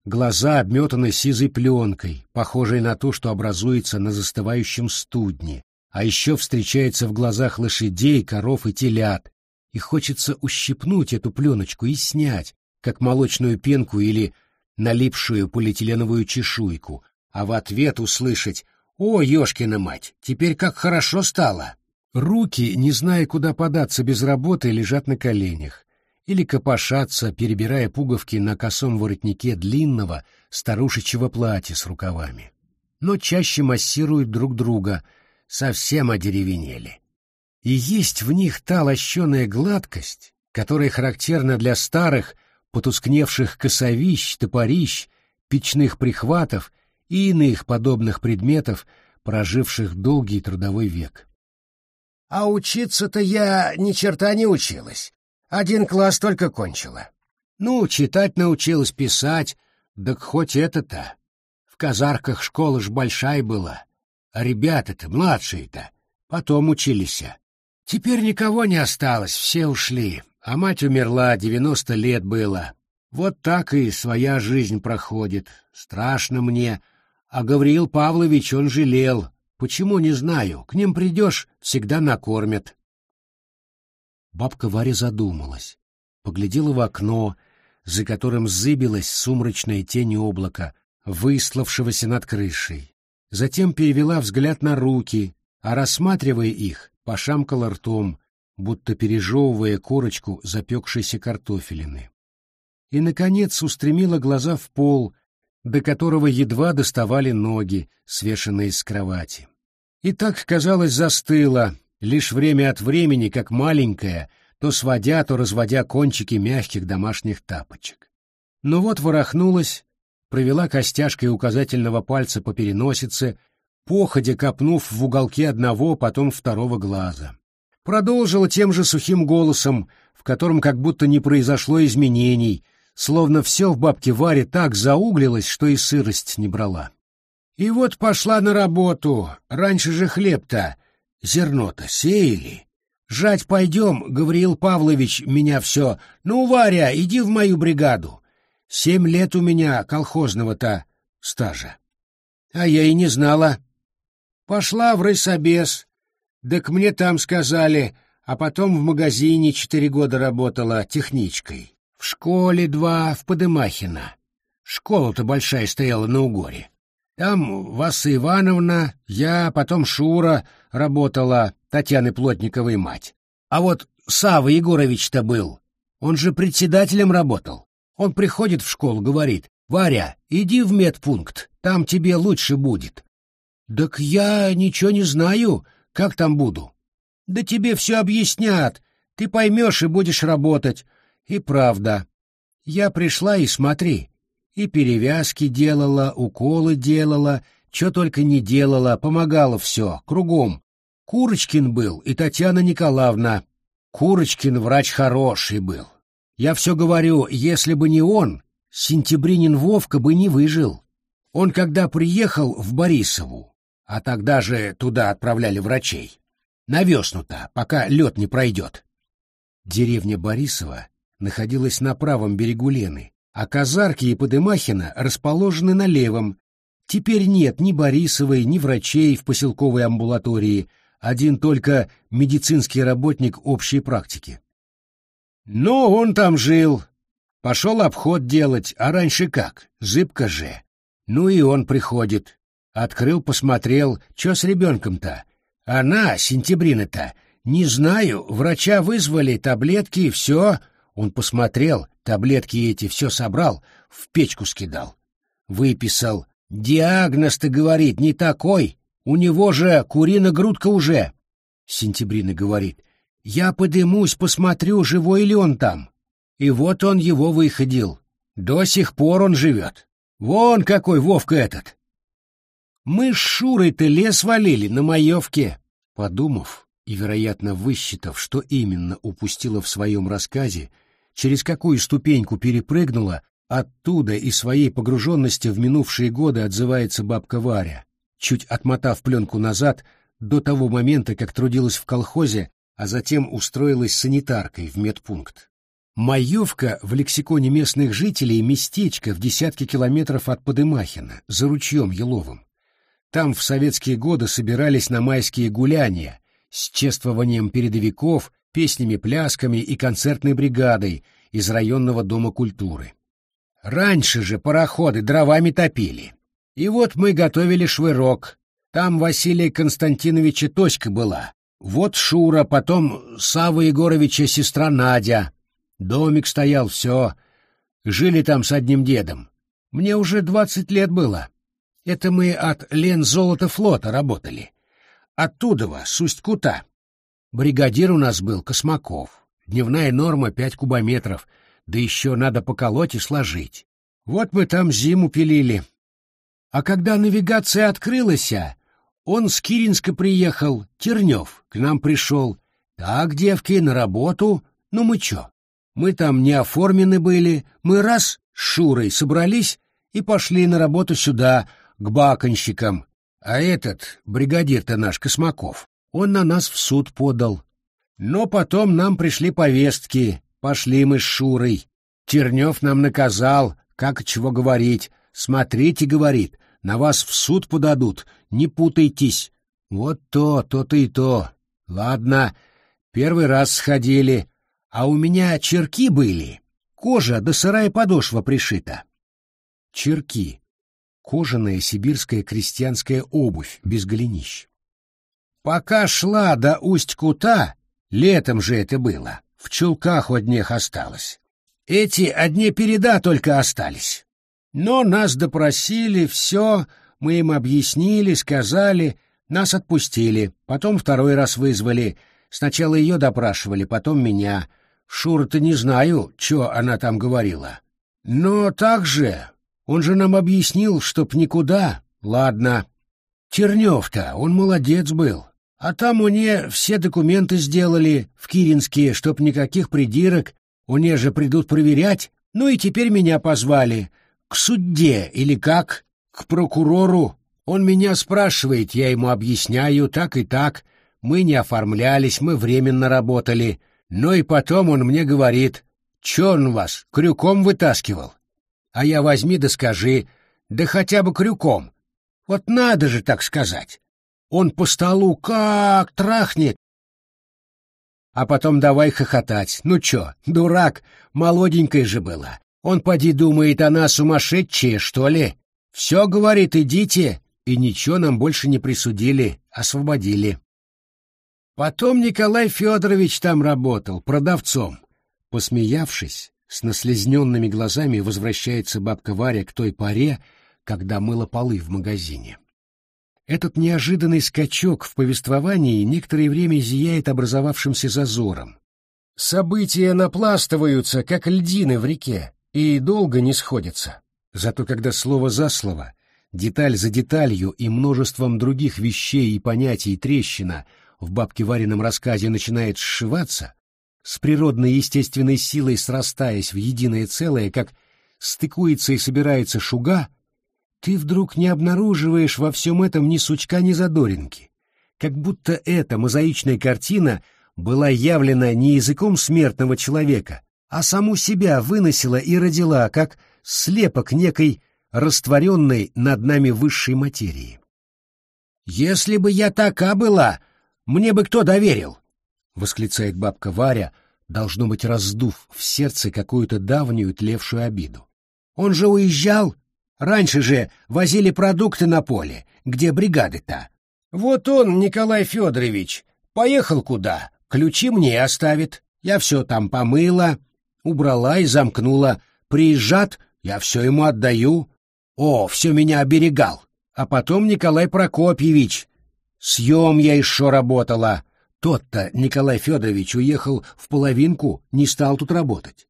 Глаза обметаны сизой пленкой, похожей на ту, что образуется на застывающем студне, а еще встречается в глазах лошадей, коров и телят, и хочется ущипнуть эту пленочку и снять, как молочную пенку или налипшую полиэтиленовую чешуйку, а в ответ услышать «О, ёшкина мать, теперь как хорошо стало!» Руки, не зная, куда податься без работы, лежат на коленях или копошатся, перебирая пуговки на косом воротнике длинного старушечьего платья с рукавами. Но чаще массируют друг друга, совсем одеревенели. И есть в них та лощеная гладкость, которая характерна для старых, потускневших косовищ, топорищ, печных прихватов и иных подобных предметов, проживших долгий трудовой век. А учиться-то я ни черта не училась. Один класс только кончила. Ну, читать научилась, писать, да хоть это-то. В казарках школа ж большая была, а ребята-то, младшие-то, потом учились. Теперь никого не осталось, все ушли, а мать умерла, девяносто лет было. Вот так и своя жизнь проходит. Страшно мне. А Гавриил Павлович он жалел, Почему, не знаю. К ним придешь, всегда накормят. Бабка Варя задумалась, поглядела в окно, за которым зыбилась сумрачная тень облака, выславшегося над крышей. Затем перевела взгляд на руки, а рассматривая их, пошамкала ртом, будто пережевывая корочку запекшейся картофелины. И, наконец, устремила глаза в пол, до которого едва доставали ноги, свешенные с кровати и так, казалось, застыла, лишь время от времени, как маленькая, то сводя, то разводя кончики мягких домашних тапочек. Но вот ворохнулась, провела костяшкой указательного пальца по переносице, походя копнув в уголке одного, потом второго глаза. Продолжила тем же сухим голосом, в котором как будто не произошло изменений, словно все в бабке Варе так зауглилось, что и сырость не брала. И вот пошла на работу. Раньше же хлеб-то, зерно-то сеяли. Жать пойдем, Гавриил Павлович меня все. Ну, Варя, иди в мою бригаду. Семь лет у меня колхозного-то стажа. А я и не знала. Пошла в райсобес. Так мне там сказали, а потом в магазине четыре года работала техничкой. В школе два, в Подымахино. Школа-то большая стояла на Угоре. Там Васа Ивановна, я, потом Шура работала, Татьяны Плотниковой мать. А вот Сава Егорович-то был. Он же председателем работал. Он приходит в школу, говорит, «Варя, иди в медпункт, там тебе лучше будет». «Так я ничего не знаю, как там буду». «Да тебе все объяснят, ты поймешь и будешь работать». И правда. Я пришла и смотри, и перевязки делала, уколы делала, что только не делала, помогала все, кругом. Курочкин был и Татьяна Николаевна. Курочкин врач хороший был. Я все говорю, если бы не он, Сентябринин Вовка бы не выжил. Он когда приехал в Борисову, а тогда же туда отправляли врачей, на весну-то, пока лед не пройдет. Деревня Борисова находилась на правом берегу Лены, а Казарки и Подымахина расположены на левом. Теперь нет ни Борисовой, ни врачей в поселковой амбулатории, один только медицинский работник общей практики. Но он там жил, пошел обход делать, а раньше как, зыбко же. Ну и он приходит. Открыл, посмотрел, что с ребенком-то. Она, сентябрина-то, не знаю, врача вызвали, таблетки и все. Он посмотрел, Таблетки эти все собрал, в печку скидал. Выписал Диагноз-то, говорит, не такой. У него же куриная грудка уже. Сентябрина говорит. Я подымусь, посмотрю, живой ли он там. И вот он его выходил. До сих пор он живет. Вон какой Вовка этот. Мы с Шурой-то лес валили на маевке. Подумав и, вероятно, высчитав, что именно упустила в своем рассказе, через какую ступеньку перепрыгнула, оттуда и своей погруженности в минувшие годы отзывается бабка Варя, чуть отмотав пленку назад до того момента, как трудилась в колхозе, а затем устроилась санитаркой в медпункт. Маевка в лексиконе местных жителей местечко в десятки километров от Подымахина, за ручьем Еловым. Там в советские годы собирались на майские гуляния с чествованием передовиков, песнями-плясками и концертной бригадой из районного дома культуры. Раньше же пароходы дровами топили. И вот мы готовили швырок. Там Василия Константиновича Тоська была. Вот Шура, потом Савва Егоровича сестра Надя. Домик стоял, все. Жили там с одним дедом. Мне уже двадцать лет было. Это мы от Лен Золота флота работали. Оттуда с Усть-Кута. Бригадир у нас был Космаков. Дневная норма пять кубометров, да еще надо поколоть и сложить. Вот мы там зиму пилили. А когда навигация открылась, он с Киринска приехал, Тернев, к нам пришел. Так, девки, на работу. Ну мы чё? Мы там не оформлены были. Мы раз с Шурой собрались и пошли на работу сюда, к баконщикам. А этот, бригадир-то наш, Космаков, он на нас в суд подал. Но потом нам пришли повестки, пошли мы с Шурой. Тернев нам наказал, как чего говорить. Смотрите, говорит, на вас в суд подадут, не путайтесь. Вот то, то-то и то. Ладно, первый раз сходили, а у меня черки были. Кожа да сырая подошва пришита. Черки кожаная сибирская крестьянская обувь без голенищ. Пока шла до Усть-Кута, летом же это было, в чулках у одних осталось. Эти одни переда только остались. Но нас допросили, все, мы им объяснили, сказали, нас отпустили, потом второй раз вызвали. Сначала ее допрашивали, потом меня. Шура-то не знаю, что она там говорила. Но так же, он же нам объяснил, чтоб никуда. Ладно. Чернев-то, он молодец был. А там у не все документы сделали в Киринске, чтоб никаких придирок. У не же придут проверять. Ну и теперь меня позвали. К судье или как? К прокурору. Он меня спрашивает, я ему объясняю, так и так. Мы не оформлялись, мы временно работали. Ну и потом он мне говорит, чё он вас крюком вытаскивал? А я возьми да скажи, да хотя бы крюком. Вот надо же так сказать. Он по столу как трахнет. А потом давай хохотать. Ну чё, дурак, молоденькая же была. Он поди думает, она сумасшедшая, что ли? Все, говорит, идите, и ничего нам больше не присудили, освободили. Потом Николай Федорович там работал, продавцом. Посмеявшись, с наслезненными глазами возвращается бабка Варя к той поре, когда мыла полы в магазине. Этот неожиданный скачок в повествовании некоторое время зияет образовавшимся зазором. События напластываются, как льдины в реке, и долго не сходятся. Зато когда слово за слово, деталь за деталью и множеством других вещей и понятий трещина в бабке Варином рассказе начинает сшиваться, с природной естественной силой срастаясь в единое целое, как стыкуется и собирается шуга, ты вдруг не обнаруживаешь во всем этом ни сучка, ни задоринки, как будто эта мозаичная картина была явлена не языком смертного человека, а саму себя выносила и родила, как слепок некой растворенной над нами высшей материи. «Если бы я така была, мне бы кто доверил?» — восклицает бабка Варя, должно быть, раздув в сердце какую-то давнюю тлевшую обиду. «Он же уезжал! Раньше же возили продукты на поле, где бригады-то. Вот он, Николай Федорович, поехал куда, ключи мне оставит. Я все там помыла, убрала и замкнула. Приезжат, я все ему отдаю. О, все меня оберегал. А потом Николай Прокопьевич. Съем я еще работала. Тот-то Николай Федорович уехал в половинку, не стал тут работать.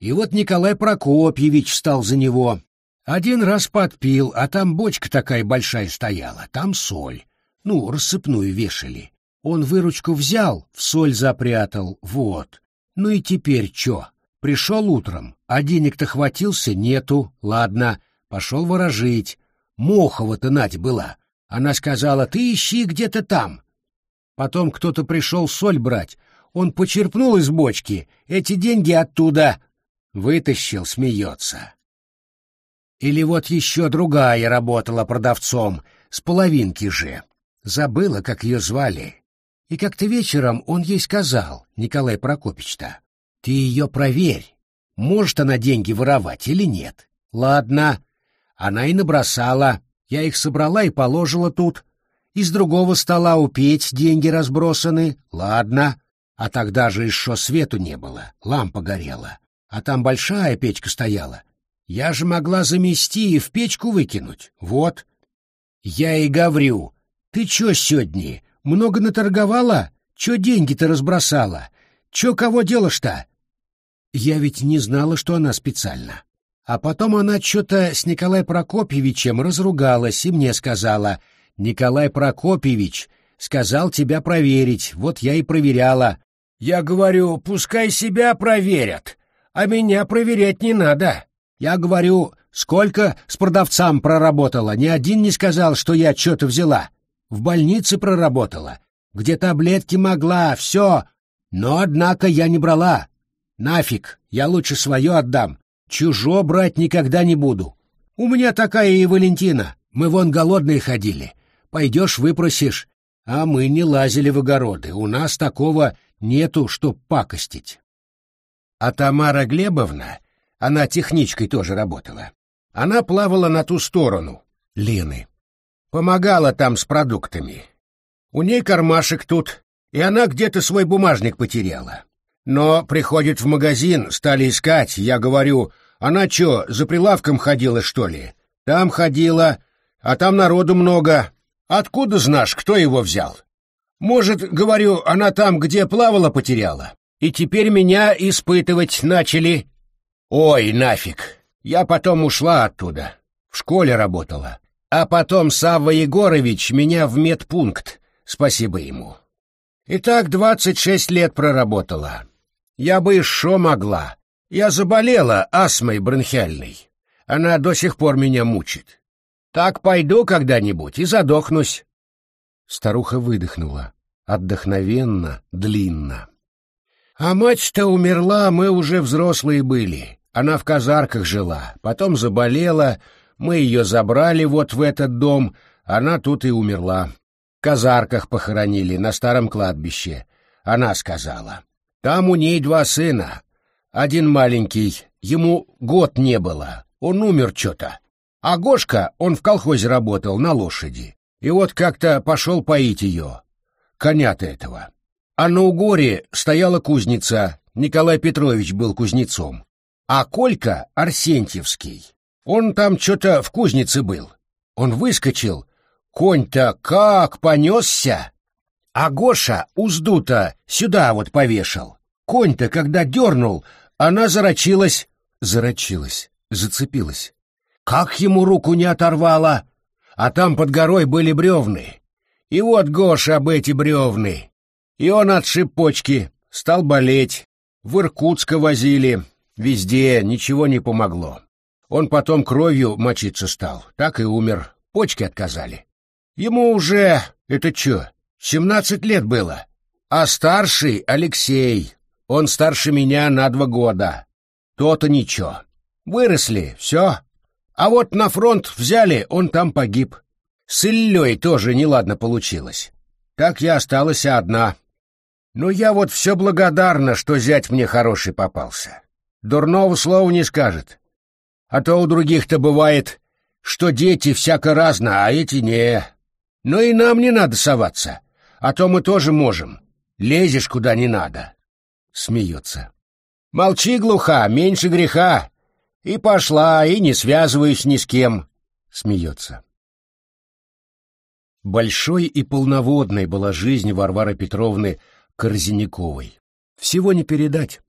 И вот Николай Прокопьевич стал за него. Один раз подпил, а там бочка такая большая стояла, там соль. Ну, рассыпную вешали. Он выручку взял, в соль запрятал, вот. Ну и теперь чё? Пришел утром, а денег-то хватился, нету, ладно, пошел ворожить. Мохова-то Надь была. Она сказала, ты ищи где-то там. Потом кто-то пришел соль брать. Он почерпнул из бочки, эти деньги оттуда вытащил, смеется. Или вот еще другая работала продавцом, с половинки же. Забыла, как ее звали. И как-то вечером он ей сказал, Николай Прокопич-то, ты ее проверь, может она деньги воровать или нет. Ладно. Она и набросала. Я их собрала и положила тут. Из другого стола у петь деньги разбросаны. Ладно. А тогда же еще свету не было, лампа горела. А там большая печка стояла. Я же могла замести и в печку выкинуть. Вот. Я и говорю, ты чё сегодня, много наторговала? Чё деньги-то разбросала? Чё кого делаешь-то? Я ведь не знала, что она специально. А потом она что-то с Николаем Прокопьевичем разругалась и мне сказала, «Николай Прокопьевич сказал тебя проверить, вот я и проверяла». Я говорю, пускай себя проверят, а меня проверять не надо. Я говорю, сколько с продавцам проработала, ни один не сказал, что я что-то взяла. В больнице проработала, где таблетки могла, все. Но, однако, я не брала. Нафиг, я лучше свое отдам. Чужо брать никогда не буду. У меня такая и Валентина. Мы вон голодные ходили. Пойдешь, выпросишь. А мы не лазили в огороды. У нас такого нету, чтоб пакостить. А Тамара Глебовна, она техничкой тоже работала. Она плавала на ту сторону, Лены. Помогала там с продуктами. У ней кармашек тут, и она где-то свой бумажник потеряла. Но приходит в магазин, стали искать, я говорю, она чё, за прилавком ходила, что ли? Там ходила, а там народу много. Откуда знаешь, кто его взял? Может, говорю, она там, где плавала, потеряла? И теперь меня испытывать начали. Ой, нафиг. Я потом ушла оттуда. В школе работала. А потом Савва Егорович меня в медпункт, спасибо ему. И так двадцать шесть лет проработала. Я бы еще могла. Я заболела астмой бронхиальной. Она до сих пор меня мучит. Так пойду когда-нибудь и задохнусь. Старуха выдохнула, отдохновенно, длинно. А мать-то умерла, мы уже взрослые были. Она в казарках жила, потом заболела, мы ее забрали вот в этот дом, она тут и умерла. В казарках похоронили на старом кладбище. Она сказала. Там у ней два сына. Один маленький, ему год не было, он умер что-то. А Гошка, он в колхозе работал на лошади. И вот как-то пошел поить ее, коня-то этого. А на угоре стояла кузница, Николай Петрович был кузнецом. А Колька Арсентьевский он там что-то в кузнице был. Он выскочил. Конь-то как понесся. А Гоша узду-то сюда вот повешал. Конь-то, когда дернул, она зарочилась. Зарочилась, зацепилась. Как ему руку не оторвала? А там под горой были бревны. И вот Гоша об эти бревны. И он от шипочки стал болеть. В Иркутск возили. Везде ничего не помогло. Он потом кровью мочиться стал, так и умер, почки отказали. Ему уже, это чё, семнадцать лет было. А старший Алексей, он старше меня на два года. То-то ничего. Выросли, все. А вот на фронт взяли, он там погиб. С Ильей тоже неладно получилось. Так я осталась одна. Но я вот все благодарна, что зять мне хороший попался. Дурного слова не скажет. А то у других-то бывает, что дети всяко разно, а эти не. Но и нам не надо соваться, а то мы тоже можем. Лезешь куда не надо. Смеется. Молчи, глуха, меньше греха. И пошла, и не связываюсь ни с кем, — смеется. Большой и полноводной была жизнь Варвары Петровны Корзиняковой. Всего не передать.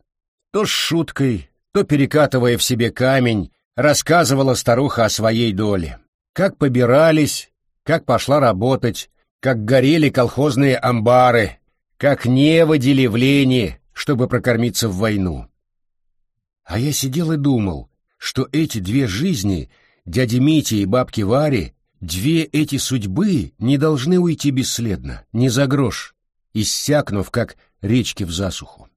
То с шуткой, то перекатывая в себе камень, рассказывала старуха о своей доле. Как побирались, как пошла работать, как горели колхозные амбары, как не водили в лени, чтобы прокормиться в войну. А я сидел и думал, что эти две жизни, дяди Мити и бабки Вари, две эти судьбы не должны уйти бесследно, ни за грош, иссякнув, как речки в засуху.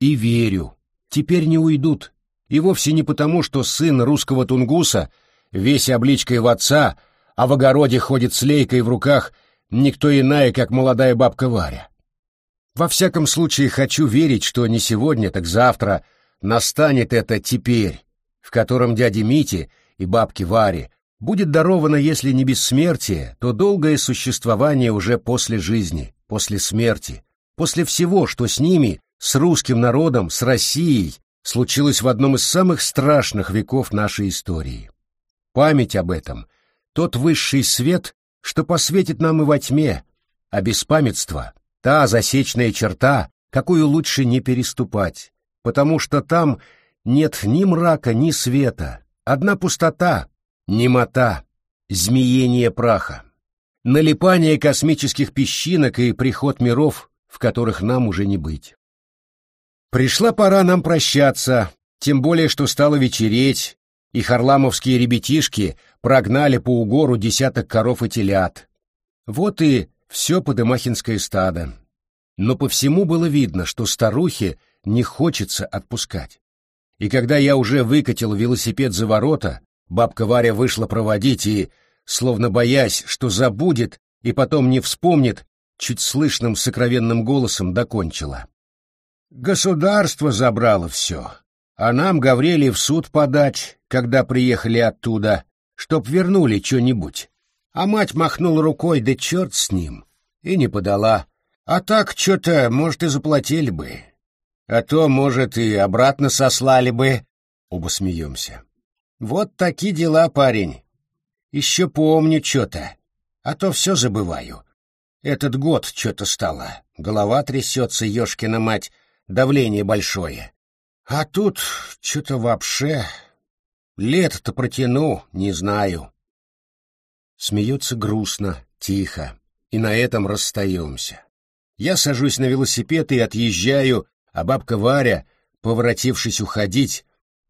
И верю, теперь не уйдут, и вовсе не потому, что сын русского тунгуса, весь обличкой в отца, а в огороде ходит с лейкой в руках никто иная, как молодая бабка Варя. Во всяком случае, хочу верить, что не сегодня, так завтра настанет это теперь, в котором дяде Мите и бабке Варе будет даровано, если не бессмертие, то долгое существование уже после жизни, после смерти, после всего, что с ними, с русским народом, с Россией, случилось в одном из самых страшных веков нашей истории. Память об этом — тот высший свет, что посветит нам и во тьме, а беспамятство — та засечная черта, какую лучше не переступать, потому что там нет ни мрака, ни света, одна пустота, немота, змеение праха, налипание космических песчинок и приход миров, в которых нам уже не быть. Пришла пора нам прощаться, тем более, что стало вечереть, и харламовские ребятишки прогнали по угору десяток коров и телят. Вот и все подымахинское стадо. Но по всему было видно, что старухе не хочется отпускать. И когда я уже выкатил велосипед за ворота, бабка Варя вышла проводить и, словно боясь, что забудет и потом не вспомнит, чуть слышным сокровенным голосом докончила. Государство забрало все, а нам Гаврели в суд подать, когда приехали оттуда, чтоб вернули что-нибудь. А мать махнула рукой, да черт с ним, и не подала. А так что-то, может, и заплатили бы. А то, может, и обратно сослали бы. Оба смеемся. Вот такие дела, парень. Еще помню что-то, а то все забываю. Этот год что-то стало. Голова трясется, ешкина мать, давление большое. А тут что-то вообще... Лето-то протяну, не знаю. Смеется грустно, тихо, и на этом расстаемся. Я сажусь на велосипед и отъезжаю, а бабка Варя, поворотившись уходить,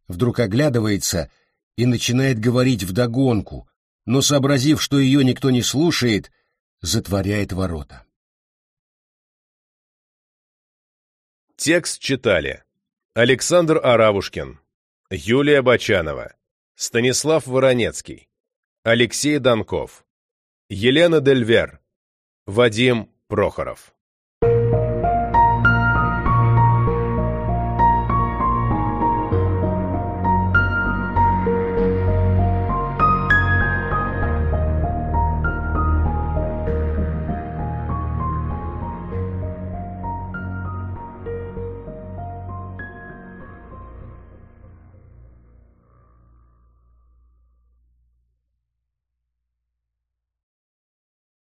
вдруг оглядывается и начинает говорить вдогонку, но, сообразив, что ее никто не слушает, затворяет ворота. Текст читали Александр Аравушкин, Юлия Бочанова, Станислав Воронецкий, Алексей Донков, Елена Дельвер, Вадим Прохоров.